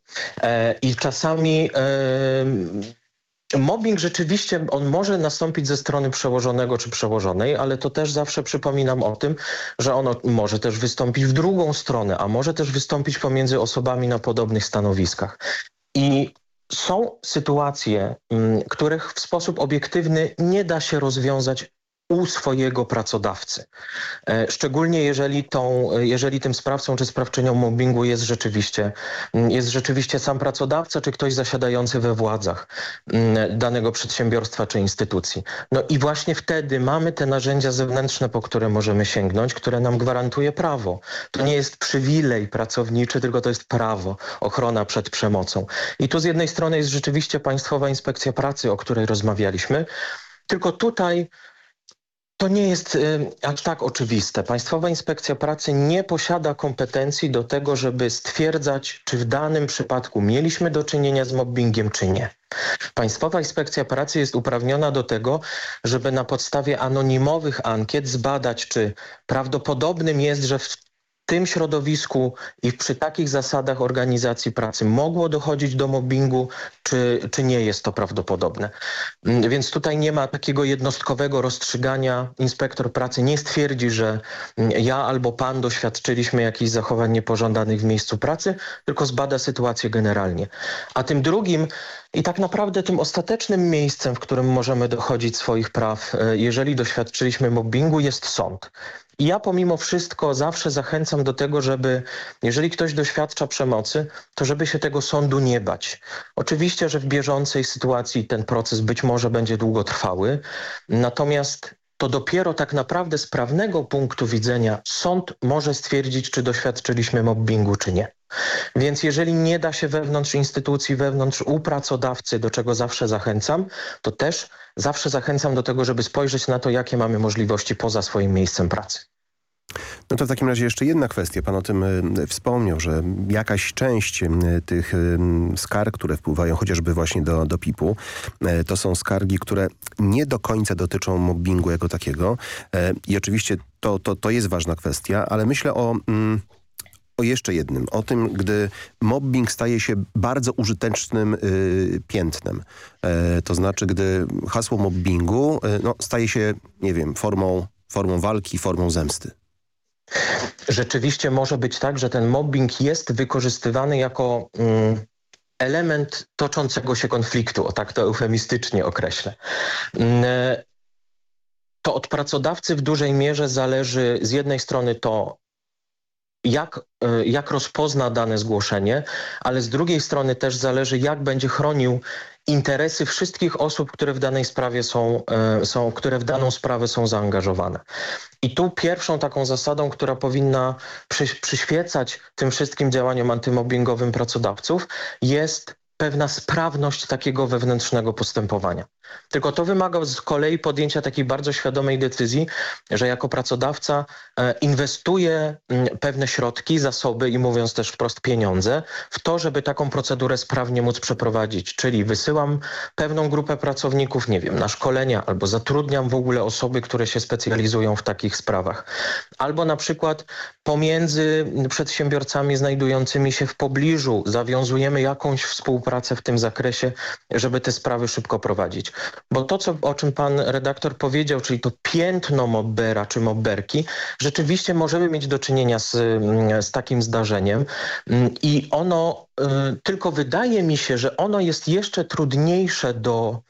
E, I czasami e, mobbing rzeczywiście, on może nastąpić ze strony przełożonego czy przełożonej, ale to też zawsze przypominam o tym, że ono może też wystąpić w drugą stronę, a może też wystąpić pomiędzy osobami na podobnych stanowiskach. I są sytuacje, których w sposób obiektywny nie da się rozwiązać u swojego pracodawcy. E, szczególnie jeżeli, tą, jeżeli tym sprawcą czy sprawczynią mobbingu jest rzeczywiście, mm, jest rzeczywiście sam pracodawca czy ktoś zasiadający we władzach mm, danego przedsiębiorstwa czy instytucji. No i właśnie wtedy mamy te narzędzia zewnętrzne, po które możemy sięgnąć, które nam gwarantuje prawo. To nie jest przywilej pracowniczy, tylko to jest prawo, ochrona przed przemocą. I tu z jednej strony jest rzeczywiście Państwowa Inspekcja Pracy, o której rozmawialiśmy, tylko tutaj to nie jest y, aż tak oczywiste. Państwowa Inspekcja Pracy nie posiada kompetencji do tego, żeby stwierdzać, czy w danym przypadku mieliśmy do czynienia z mobbingiem, czy nie. Państwowa Inspekcja Pracy jest uprawniona do tego, żeby na podstawie anonimowych ankiet zbadać, czy prawdopodobnym jest, że w tym środowisku i przy takich zasadach organizacji pracy mogło dochodzić do mobbingu, czy, czy nie jest to prawdopodobne. Mm, więc tutaj nie ma takiego jednostkowego rozstrzygania. Inspektor pracy nie stwierdzi, że mm, ja albo pan doświadczyliśmy jakichś zachowań niepożądanych w miejscu pracy, tylko zbada sytuację generalnie. A tym drugim i tak naprawdę tym ostatecznym miejscem, w którym możemy dochodzić swoich praw, e, jeżeli doświadczyliśmy mobbingu, jest sąd. Ja pomimo wszystko zawsze zachęcam do tego, żeby jeżeli ktoś doświadcza przemocy, to żeby się tego sądu nie bać. Oczywiście, że w bieżącej sytuacji ten proces być może będzie długotrwały, natomiast to dopiero tak naprawdę z prawnego punktu widzenia sąd może stwierdzić, czy doświadczyliśmy mobbingu, czy nie. Więc jeżeli nie da się wewnątrz instytucji, wewnątrz u pracodawcy, do czego zawsze zachęcam, to też zawsze zachęcam do tego, żeby spojrzeć na to, jakie mamy możliwości poza swoim miejscem pracy. No to w takim razie jeszcze jedna kwestia. Pan o tym e, wspomniał, że jakaś część e, tych e, skarg, które wpływają chociażby właśnie do, do PIP-u, to są skargi, które nie do końca dotyczą mobbingu jako takiego. I oczywiście to, to, to jest ważna kwestia, ale myślę o... Mm, o jeszcze jednym, o tym, gdy mobbing staje się bardzo użytecznym y, piętnem. E, to znaczy, gdy hasło mobbingu y, no, staje się, nie wiem, formą, formą walki, formą zemsty. Rzeczywiście może być tak, że ten mobbing jest wykorzystywany jako mm, element toczącego się konfliktu, o tak to eufemistycznie określę. Mm, to od pracodawcy w dużej mierze zależy z jednej strony to, jak, e, jak rozpozna dane zgłoszenie, ale z drugiej strony też zależy, jak będzie chronił interesy wszystkich osób, które w danej sprawie są, e, są, które w daną sprawę są zaangażowane. I tu pierwszą taką zasadą, która powinna przy, przyświecać tym wszystkim działaniom antymobbingowym pracodawców jest pewna sprawność takiego wewnętrznego postępowania. Tylko to wymaga z kolei podjęcia takiej bardzo świadomej decyzji, że jako pracodawca e, inwestuje mm, pewne środki, zasoby i mówiąc też wprost pieniądze w to, żeby taką procedurę sprawnie móc przeprowadzić. Czyli wysyłam pewną grupę pracowników, nie wiem, na szkolenia albo zatrudniam w ogóle osoby, które się specjalizują w takich sprawach. Albo na przykład pomiędzy przedsiębiorcami znajdującymi się w pobliżu zawiązujemy jakąś współpracę współpracę w tym zakresie, żeby te sprawy szybko prowadzić. Bo to, co, o czym pan redaktor powiedział, czyli to piętno mobbera czy mobberki, rzeczywiście możemy mieć do czynienia z, mm, z takim zdarzeniem. Mm, i ono y, tylko wydaje mi się, że ono jest jeszcze trudniejsze do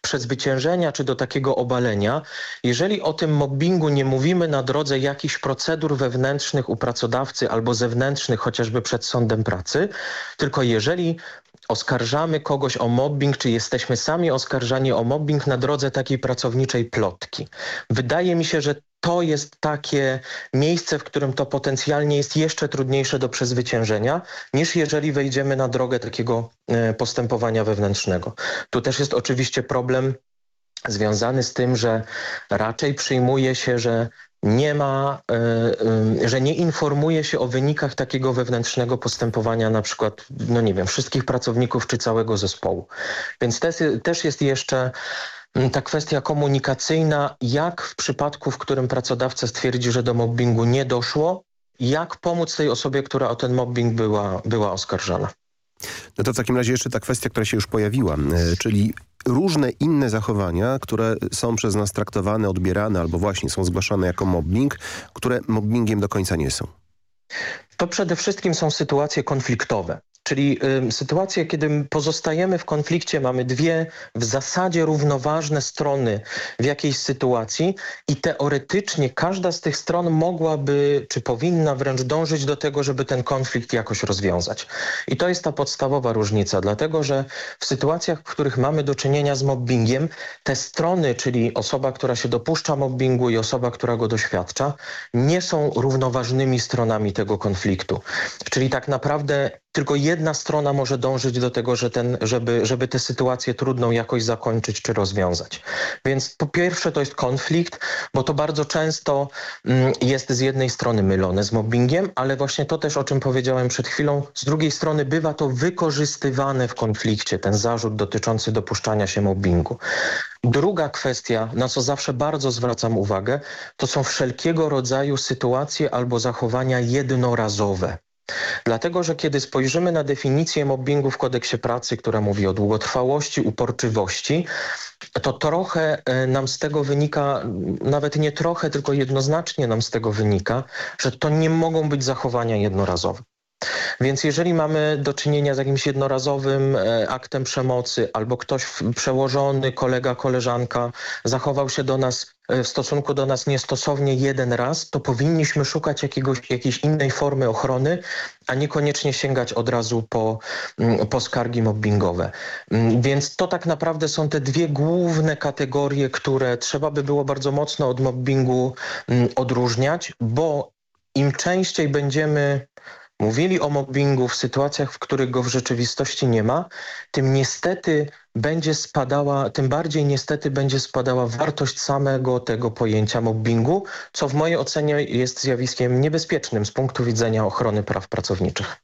przezwyciężenia czy do takiego obalenia, jeżeli o tym mobbingu nie mówimy na drodze jakichś procedur wewnętrznych u pracodawcy albo zewnętrznych, chociażby przed sądem pracy, tylko jeżeli oskarżamy kogoś o mobbing, czy jesteśmy sami oskarżani o mobbing na drodze takiej pracowniczej plotki. Wydaje mi się, że to jest takie miejsce, w którym to potencjalnie jest jeszcze trudniejsze do przezwyciężenia, niż jeżeli wejdziemy na drogę takiego e, postępowania wewnętrznego. Tu też jest oczywiście problem związany z tym, że raczej przyjmuje się, że nie ma, y, y, że nie informuje się o wynikach takiego wewnętrznego postępowania na przykład, no nie wiem, wszystkich pracowników czy całego zespołu. Więc też, jest jeszcze ta kwestia komunikacyjna, jak w przypadku, w którym pracodawca stwierdzi, że do mobbingu nie doszło, jak pomóc tej osobie, która o ten mobbing była, była oskarżana. No to w takim razie jeszcze ta kwestia, która się już pojawiła, e, czyli różne inne zachowania, które są przez nas traktowane, odbierane albo właśnie są zgłaszane jako mobbing, które mobbingiem do końca nie są. To przede wszystkim są sytuacje konfliktowe. Czyli y, kiedy pozostajemy w konflikcie, mamy dwie w zasadzie równoważne strony w jakiejś sytuacji i teoretycznie każda z tych stron mogłaby, czy powinna wręcz dążyć do tego, żeby ten konflikt jakoś rozwiązać. I to jest ta podstawowa różnica, dlatego że w sytuacjach, w których mamy do czynienia z mobbingiem, te strony, czyli osoba, która się dopuszcza mobbingu i osoba, która go doświadcza, nie są równoważnymi stronami tego konfliktu. Czyli tak naprawdę tylko jedna strona może dążyć do tego, że ten, żeby, żeby tę sytuację trudną jakoś zakończyć czy rozwiązać. Więc po pierwsze to jest konflikt, bo to bardzo często mm, jest z jednej strony mylone z mobbingiem, ale właśnie to też, o czym powiedziałem przed chwilą, z drugiej strony bywa to wykorzystywane w konflikcie, ten zarzut dotyczący dopuszczania się mobbingu. Druga kwestia, na co zawsze bardzo zwracam uwagę, to są wszelkiego rodzaju sytuacje albo zachowania jednorazowe. Dlatego, że kiedy spojrzymy na definicję mobbingu w kodeksie pracy, która mówi o długotrwałości, uporczywości, to trochę e, nam z tego wynika, nawet nie trochę, tylko jednoznacznie nam z tego wynika, że to nie mogą być zachowania jednorazowe. Więc jeżeli mamy do czynienia z jakimś jednorazowym e, aktem przemocy albo ktoś przełożony, kolega, koleżanka zachował się do nas e, w stosunku do nas niestosownie jeden raz, to powinniśmy szukać jakiegoś, jakiejś innej formy ochrony, a niekoniecznie sięgać od razu po, mm, po skargi mobbingowe. Mm, więc to tak naprawdę są te dwie główne kategorie, które trzeba by było bardzo mocno od mobbingu mm, odróżniać, bo im częściej będziemy mówili o mobbingu w sytuacjach, w których go w rzeczywistości nie ma, tym niestety będzie spadała, tym bardziej niestety będzie spadała wartość samego tego pojęcia mobbingu, co w mojej ocenie jest zjawiskiem niebezpiecznym z punktu widzenia ochrony praw pracowniczych.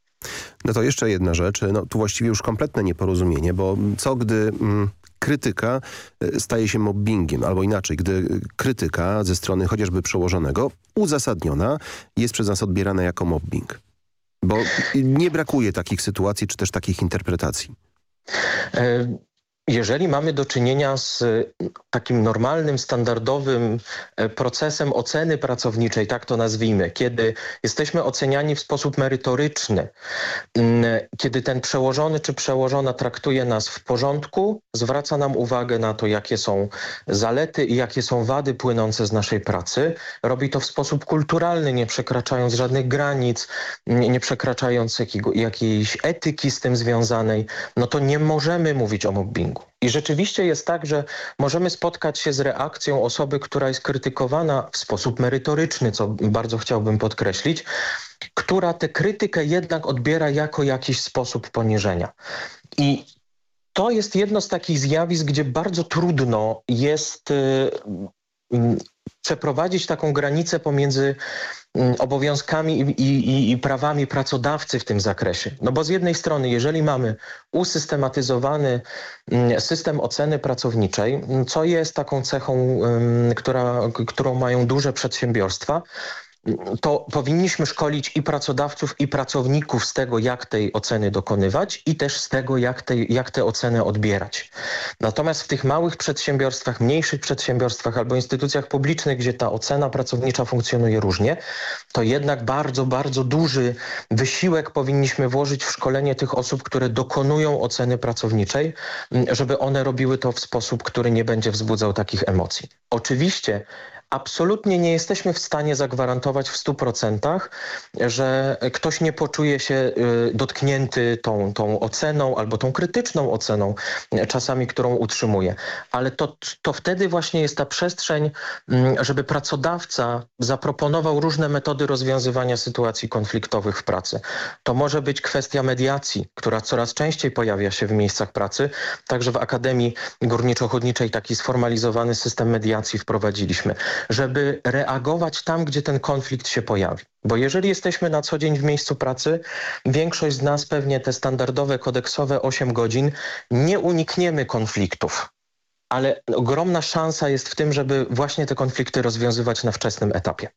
No to jeszcze jedna rzecz, no tu właściwie już kompletne nieporozumienie, bo co gdy mm, krytyka e, staje się mobbingiem, albo inaczej, gdy krytyka ze strony chociażby przełożonego uzasadniona jest przez nas odbierana jako mobbing. Bo nie brakuje takich sytuacji, czy też takich interpretacji. Jeżeli mamy do czynienia z e, takim normalnym, standardowym e, procesem oceny pracowniczej, tak to nazwijmy, kiedy jesteśmy oceniani w sposób merytoryczny, kiedy ten przełożony czy przełożona traktuje nas w porządku, zwraca nam uwagę na to, jakie są zalety i jakie są wady płynące z naszej pracy, robi to w sposób kulturalny, nie przekraczając żadnych granic, nie przekraczając jakiego, jakiejś etyki z tym związanej, no to nie możemy mówić o mobbingu. I rzeczywiście jest tak, że możemy spotkać się z reakcją osoby, która jest krytykowana w sposób merytoryczny, co bardzo chciałbym podkreślić, która tę krytykę jednak odbiera jako jakiś sposób poniżenia. I to jest jedno z takich zjawisk, gdzie bardzo trudno jest y, przeprowadzić taką granicę pomiędzy obowiązkami i, i, i, prawami pracodawcy w tym zakresie. No bo z jednej strony, jeżeli mamy usystematyzowany mm, system oceny pracowniczej, mm, co jest taką cechą, która, którą mają duże przedsiębiorstwa, to powinniśmy szkolić i pracodawców, i pracowników z tego, jak tej oceny dokonywać i też z tego, jak, tej, jak te oceny odbierać. Natomiast w tych małych przedsiębiorstwach, mniejszych przedsiębiorstwach albo instytucjach publicznych, gdzie ta ocena pracownicza funkcjonuje różnie, to jednak bardzo, bardzo duży wysiłek powinniśmy włożyć w szkolenie tych osób, które dokonują oceny pracowniczej, żeby one robiły to w sposób, który nie będzie wzbudzał takich emocji. Oczywiście absolutnie nie jesteśmy w stanie zagwarantować w 100%, że ktoś nie poczuje się y, dotknięty tą, tą oceną albo tą krytyczną oceną y, czasami, którą utrzymuje. Ale to, to wtedy właśnie jest ta przestrzeń, mm, żeby pracodawca zaproponował różne metody rozwiązywania sytuacji konfliktowych w pracy. To może być kwestia mediacji, która coraz częściej pojawia się w miejscach pracy. Także w Akademii Górniczo-Hutniczej taki sformalizowany system mediacji wprowadziliśmy żeby reagować tam, gdzie ten konflikt się pojawi. Bo jeżeli jesteśmy na co dzień w miejscu pracy, większość z nas pewnie te standardowe, kodeksowe 8 godzin, nie unikniemy konfliktów. Ale ogromna szansa jest w tym, żeby właśnie te konflikty rozwiązywać na wczesnym etapie.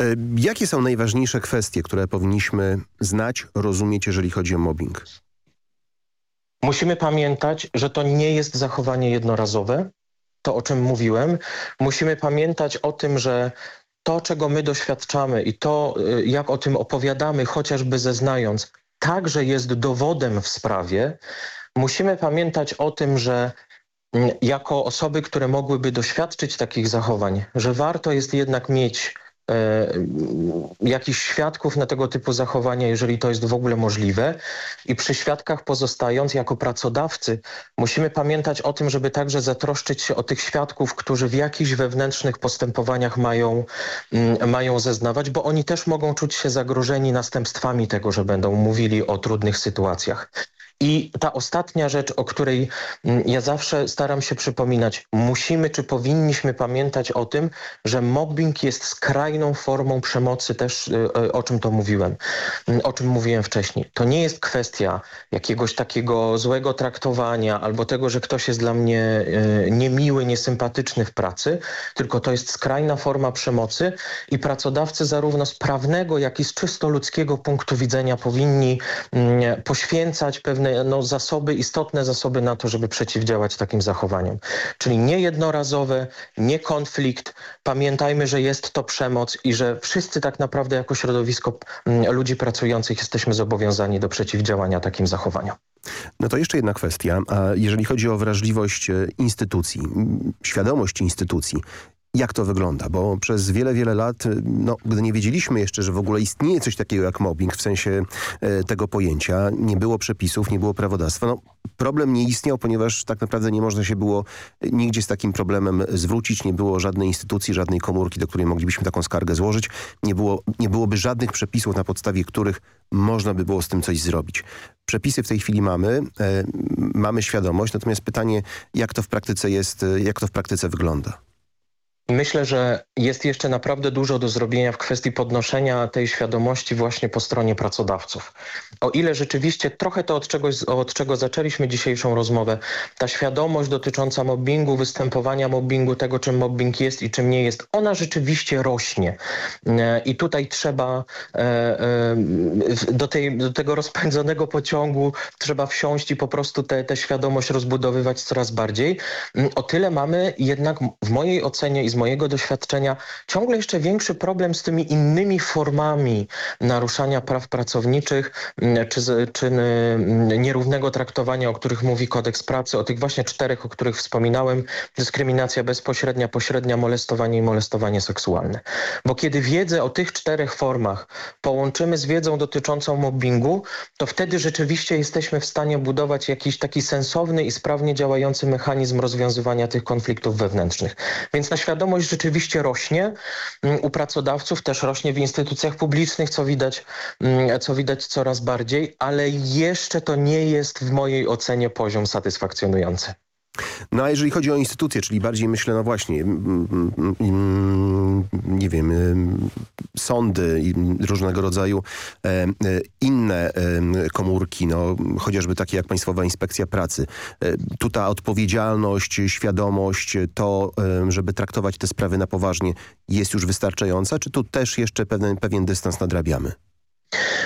E, jakie są najważniejsze kwestie, które powinniśmy znać, rozumieć, jeżeli chodzi o mobbing? Musimy pamiętać, że to nie jest zachowanie jednorazowe, to, o czym mówiłem. Musimy pamiętać o tym, że to, czego my doświadczamy i to, y, jak o tym opowiadamy, chociażby zeznając, także jest dowodem w sprawie. Musimy pamiętać o tym, że mm, jako osoby, które mogłyby doświadczyć takich zachowań, że warto jest jednak mieć jakichś świadków na tego typu zachowania, jeżeli to jest w ogóle możliwe. I przy świadkach pozostając, jako pracodawcy, musimy pamiętać o tym, żeby także zatroszczyć się o tych świadków, którzy w jakichś wewnętrznych postępowaniach mają, mm, mają zeznawać, bo oni też mogą czuć się zagrożeni następstwami tego, że będą mówili o trudnych sytuacjach. I ta ostatnia rzecz, o której mm, ja zawsze staram się przypominać, musimy czy powinniśmy pamiętać o tym, że mobbing jest skrajną formą przemocy też, y, y, o czym to mówiłem, mm, o czym mówiłem wcześniej. To nie jest kwestia jakiegoś takiego złego traktowania albo tego, że ktoś jest dla mnie y, niemiły, niesympatyczny w pracy, tylko to jest skrajna forma przemocy i pracodawcy zarówno z prawnego, jak i z czysto ludzkiego punktu widzenia powinni mm, poświęcać pewne no, zasoby, istotne zasoby na to, żeby przeciwdziałać takim zachowaniom. Czyli nie jednorazowe, nie konflikt. Pamiętajmy, że jest to przemoc i że wszyscy tak naprawdę jako środowisko mm, ludzi pracujących jesteśmy zobowiązani do przeciwdziałania takim zachowaniom. No to jeszcze jedna kwestia. Jeżeli chodzi o wrażliwość e, instytucji, świadomość instytucji, jak to wygląda, bo przez wiele, wiele lat, no, gdy nie wiedzieliśmy jeszcze, że w ogóle istnieje coś takiego jak mobbing, w sensie e, tego pojęcia, nie było przepisów, nie było prawodawstwa, no, problem nie istniał, ponieważ tak naprawdę nie można się było nigdzie z takim problemem zwrócić, nie było żadnej instytucji, żadnej komórki, do której moglibyśmy taką skargę złożyć, nie, było, nie byłoby żadnych przepisów, na podstawie których można by było z tym coś zrobić. Przepisy w tej chwili mamy, e, mamy świadomość, natomiast pytanie, jak to w praktyce jest, jak to w praktyce wygląda? Myślę, że jest jeszcze naprawdę dużo do zrobienia w kwestii podnoszenia tej świadomości właśnie po stronie pracodawców. O ile rzeczywiście trochę to od, czegoś, od czego zaczęliśmy dzisiejszą rozmowę, ta świadomość dotycząca mobbingu, występowania mobbingu, tego czym mobbing jest i czym nie jest, ona rzeczywiście rośnie. E, I tutaj trzeba e, e, do, tej, do tego rozpędzonego pociągu trzeba wsiąść i po prostu tę świadomość rozbudowywać coraz bardziej. Mm, o tyle mamy jednak w mojej ocenie i z mojego doświadczenia ciągle jeszcze większy problem z tymi innymi formami naruszania praw pracowniczych mm, czy czyny mm, nierównego traktowania, o których mówi kodeks pracy, o tych właśnie czterech, o których wspominałem, dyskryminacja bezpośrednia, pośrednia, molestowanie i molestowanie seksualne. Bo kiedy wiedzę o tych czterech formach połączymy z wiedzą dotyczącą mobbingu, to wtedy rzeczywiście jesteśmy w stanie budować jakiś taki sensowny i sprawnie działający mechanizm rozwiązywania tych konfliktów wewnętrznych. Więc na świadomość świadomość rzeczywiście rośnie. Mm, u pracodawców też rośnie w instytucjach publicznych, co widać, mm, co widać coraz bardziej, ale jeszcze to nie jest w mojej ocenie poziom satysfakcjonujący. No a jeżeli chodzi o instytucje, czyli bardziej myślę, no właśnie, nie wiem, sądy i różnego rodzaju inne komórki, no chociażby takie jak Państwowa Inspekcja Pracy. E, tu ta odpowiedzialność, świadomość, to, żeby traktować te sprawy na poważnie jest już wystarczająca, czy tu też jeszcze pewien, pewien dystans nadrabiamy?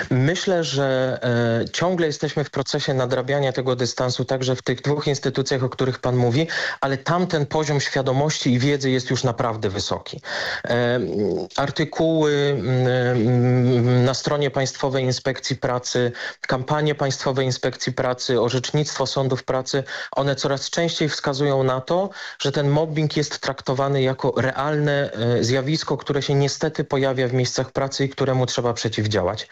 Myślę, że e, ciągle jesteśmy w procesie nadrabiania tego dystansu także w tych dwóch instytucjach, o których Pan mówi, ale tamten poziom świadomości i wiedzy jest już naprawdę wysoki. E, artykuły m, na stronie Państwowej Inspekcji Pracy, kampanie Państwowej Inspekcji Pracy, orzecznictwo sądów pracy, one coraz częściej wskazują na to, że ten mobbing jest traktowany jako realne e, zjawisko, które się niestety pojawia w miejscach pracy i któremu trzeba przeciwdziałać.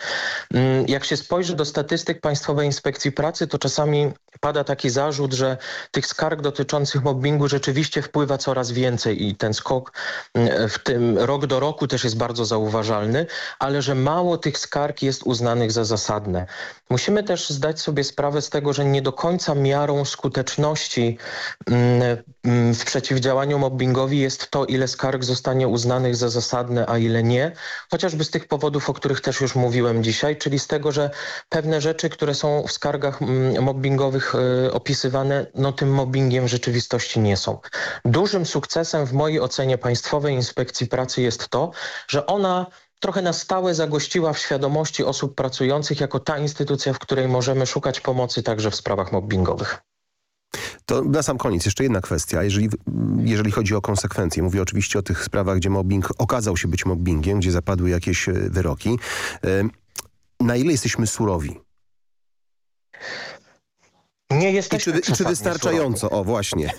Mm, jak się spojrzy do statystyk Państwowej Inspekcji Pracy, to czasami pada taki zarzut, że tych skarg dotyczących mobbingu rzeczywiście wpływa coraz więcej i ten skok mm, w tym rok do roku też jest bardzo zauważalny, ale że mało tych skarg jest uznanych za zasadne. Musimy też zdać sobie sprawę z tego, że nie do końca miarą skuteczności mm, w przeciwdziałaniu mobbingowi jest to, ile skarg zostanie uznanych za zasadne, a ile nie, chociażby z tych powodów, o których też już mówiłem dzisiaj, czyli z tego, że pewne rzeczy, które są w skargach mm, mobbingowych y, opisywane, no tym mobbingiem w rzeczywistości nie są. Dużym sukcesem w mojej ocenie Państwowej Inspekcji Pracy jest to, że ona trochę na stałe zagościła w świadomości osób pracujących jako ta instytucja, w której możemy szukać pomocy także w sprawach mobbingowych. To na sam koniec jeszcze jedna kwestia. Jeżeli, jeżeli chodzi o konsekwencje, mówię oczywiście o tych sprawach, gdzie mobbing okazał się być mobbingiem, gdzie zapadły jakieś e, wyroki. Na ile jesteśmy surowi? Nie jesteśmy I czy, czy wystarczająco? Surowi. O, właśnie.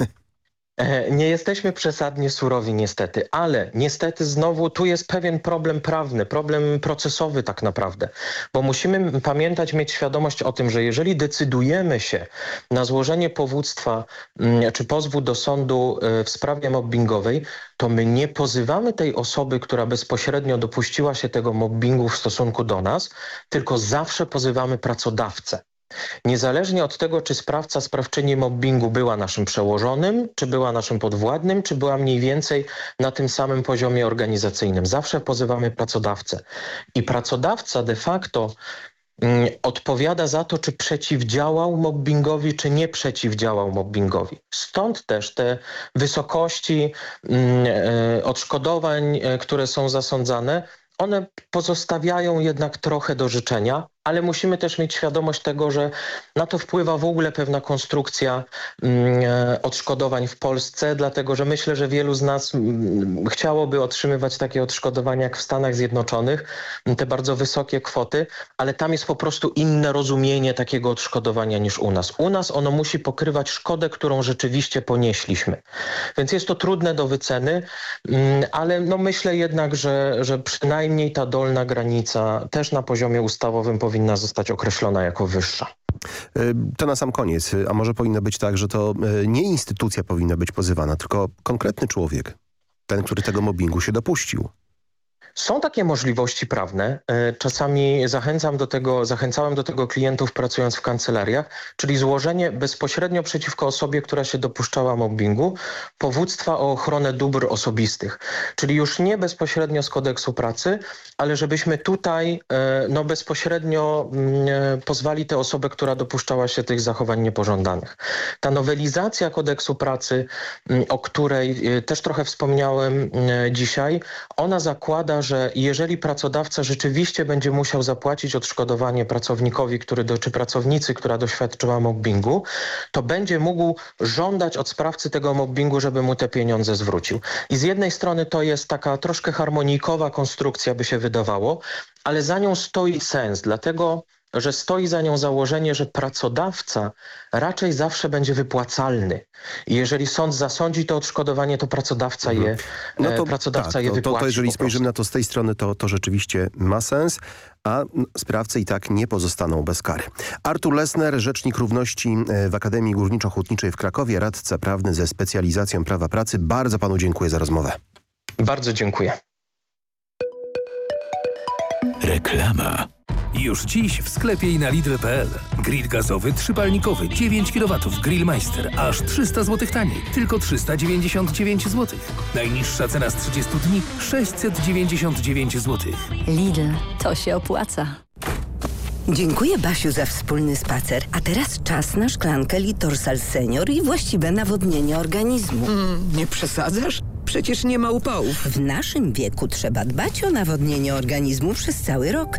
E, nie jesteśmy przesadnie surowi niestety, ale niestety znowu tu jest pewien problem prawny, problem procesowy tak naprawdę, bo musimy pamiętać, mieć świadomość o tym, że jeżeli decydujemy się na złożenie powództwa mm, czy pozwu do sądu e, w sprawie mobbingowej, to my nie pozywamy tej osoby, która bezpośrednio dopuściła się tego mobbingu w stosunku do nas, tylko zawsze pozywamy pracodawcę. Niezależnie od tego, czy sprawca, sprawczyni mobbingu była naszym przełożonym, czy była naszym podwładnym, czy była mniej więcej na tym samym poziomie organizacyjnym. Zawsze pozywamy pracodawcę. I pracodawca de facto mm, odpowiada za to, czy przeciwdziałał mobbingowi, czy nie przeciwdziałał mobbingowi. Stąd też te wysokości mm, e, odszkodowań, e, które są zasądzane, one pozostawiają jednak trochę do życzenia, ale musimy też mieć świadomość tego, że na to wpływa w ogóle pewna konstrukcja mm, e, odszkodowań w Polsce, dlatego że myślę, że wielu z nas mm, chciałoby otrzymywać takie odszkodowania jak w Stanach Zjednoczonych, te bardzo wysokie kwoty, ale tam jest po prostu inne rozumienie takiego odszkodowania niż u nas. U nas ono musi pokrywać szkodę, którą rzeczywiście ponieśliśmy. Więc jest to trudne do wyceny, mm, ale no myślę jednak, że, że przynajmniej ta dolna granica też na poziomie ustawowym powinna powinna zostać określona jako wyższa. E, to na sam koniec. A może powinno być tak, że to e, nie instytucja powinna być pozywana, tylko konkretny człowiek. Ten, który tego mobbingu się dopuścił. Są takie możliwości prawne. E, czasami zachęcam do tego, zachęcałem do tego klientów pracując w kancelariach, czyli złożenie bezpośrednio przeciwko osobie, która się dopuszczała mobbingu, powództwa o ochronę dóbr osobistych. Czyli już nie bezpośrednio z kodeksu pracy, ale żebyśmy tutaj e, no, bezpośrednio mm, e, pozwali tę osobę, która dopuszczała się tych zachowań niepożądanych. Ta nowelizacja kodeksu pracy, mm, o której też trochę wspomniałem dzisiaj, ona zakłada, że jeżeli pracodawca rzeczywiście będzie musiał zapłacić odszkodowanie pracownikowi, który do, czy pracownicy, która doświadczyła mobbingu, to będzie mógł żądać od sprawcy tego mobbingu, żeby mu te pieniądze zwrócił. I z jednej strony to jest taka troszkę harmonijkowa konstrukcja, by się wydawało, ale za nią stoi sens, dlatego że stoi za nią założenie, że pracodawca raczej zawsze będzie wypłacalny. I jeżeli sąd zasądzi to odszkodowanie, to pracodawca mhm. je, no to, pracodawca tak, je wypłaci. To, to jeżeli spojrzymy na to z tej strony, to, to rzeczywiście ma sens, a sprawcy i tak nie pozostaną bez kary. Artur Lesner, Rzecznik Równości e, w Akademii Górniczo-Hutniczej w Krakowie, radca prawny ze specjalizacją prawa pracy. Bardzo panu dziękuję za rozmowę. Bardzo dziękuję. Reklama. Już dziś w sklepie i na Lidl.pl. Grill gazowy trzypalnikowy 9 kW Grillmeister aż 300 zł taniej. Tylko 399 zł. Najniższa cena z 30 dni 699 zł. Lidl, to się opłaca. Dziękuję Basiu za wspólny spacer. A teraz czas na szklankę Litorsal Senior i właściwe nawodnienie organizmu. Mm, nie przesadzasz? Przecież nie ma upałów. W naszym wieku trzeba dbać o nawodnienie organizmu przez cały rok.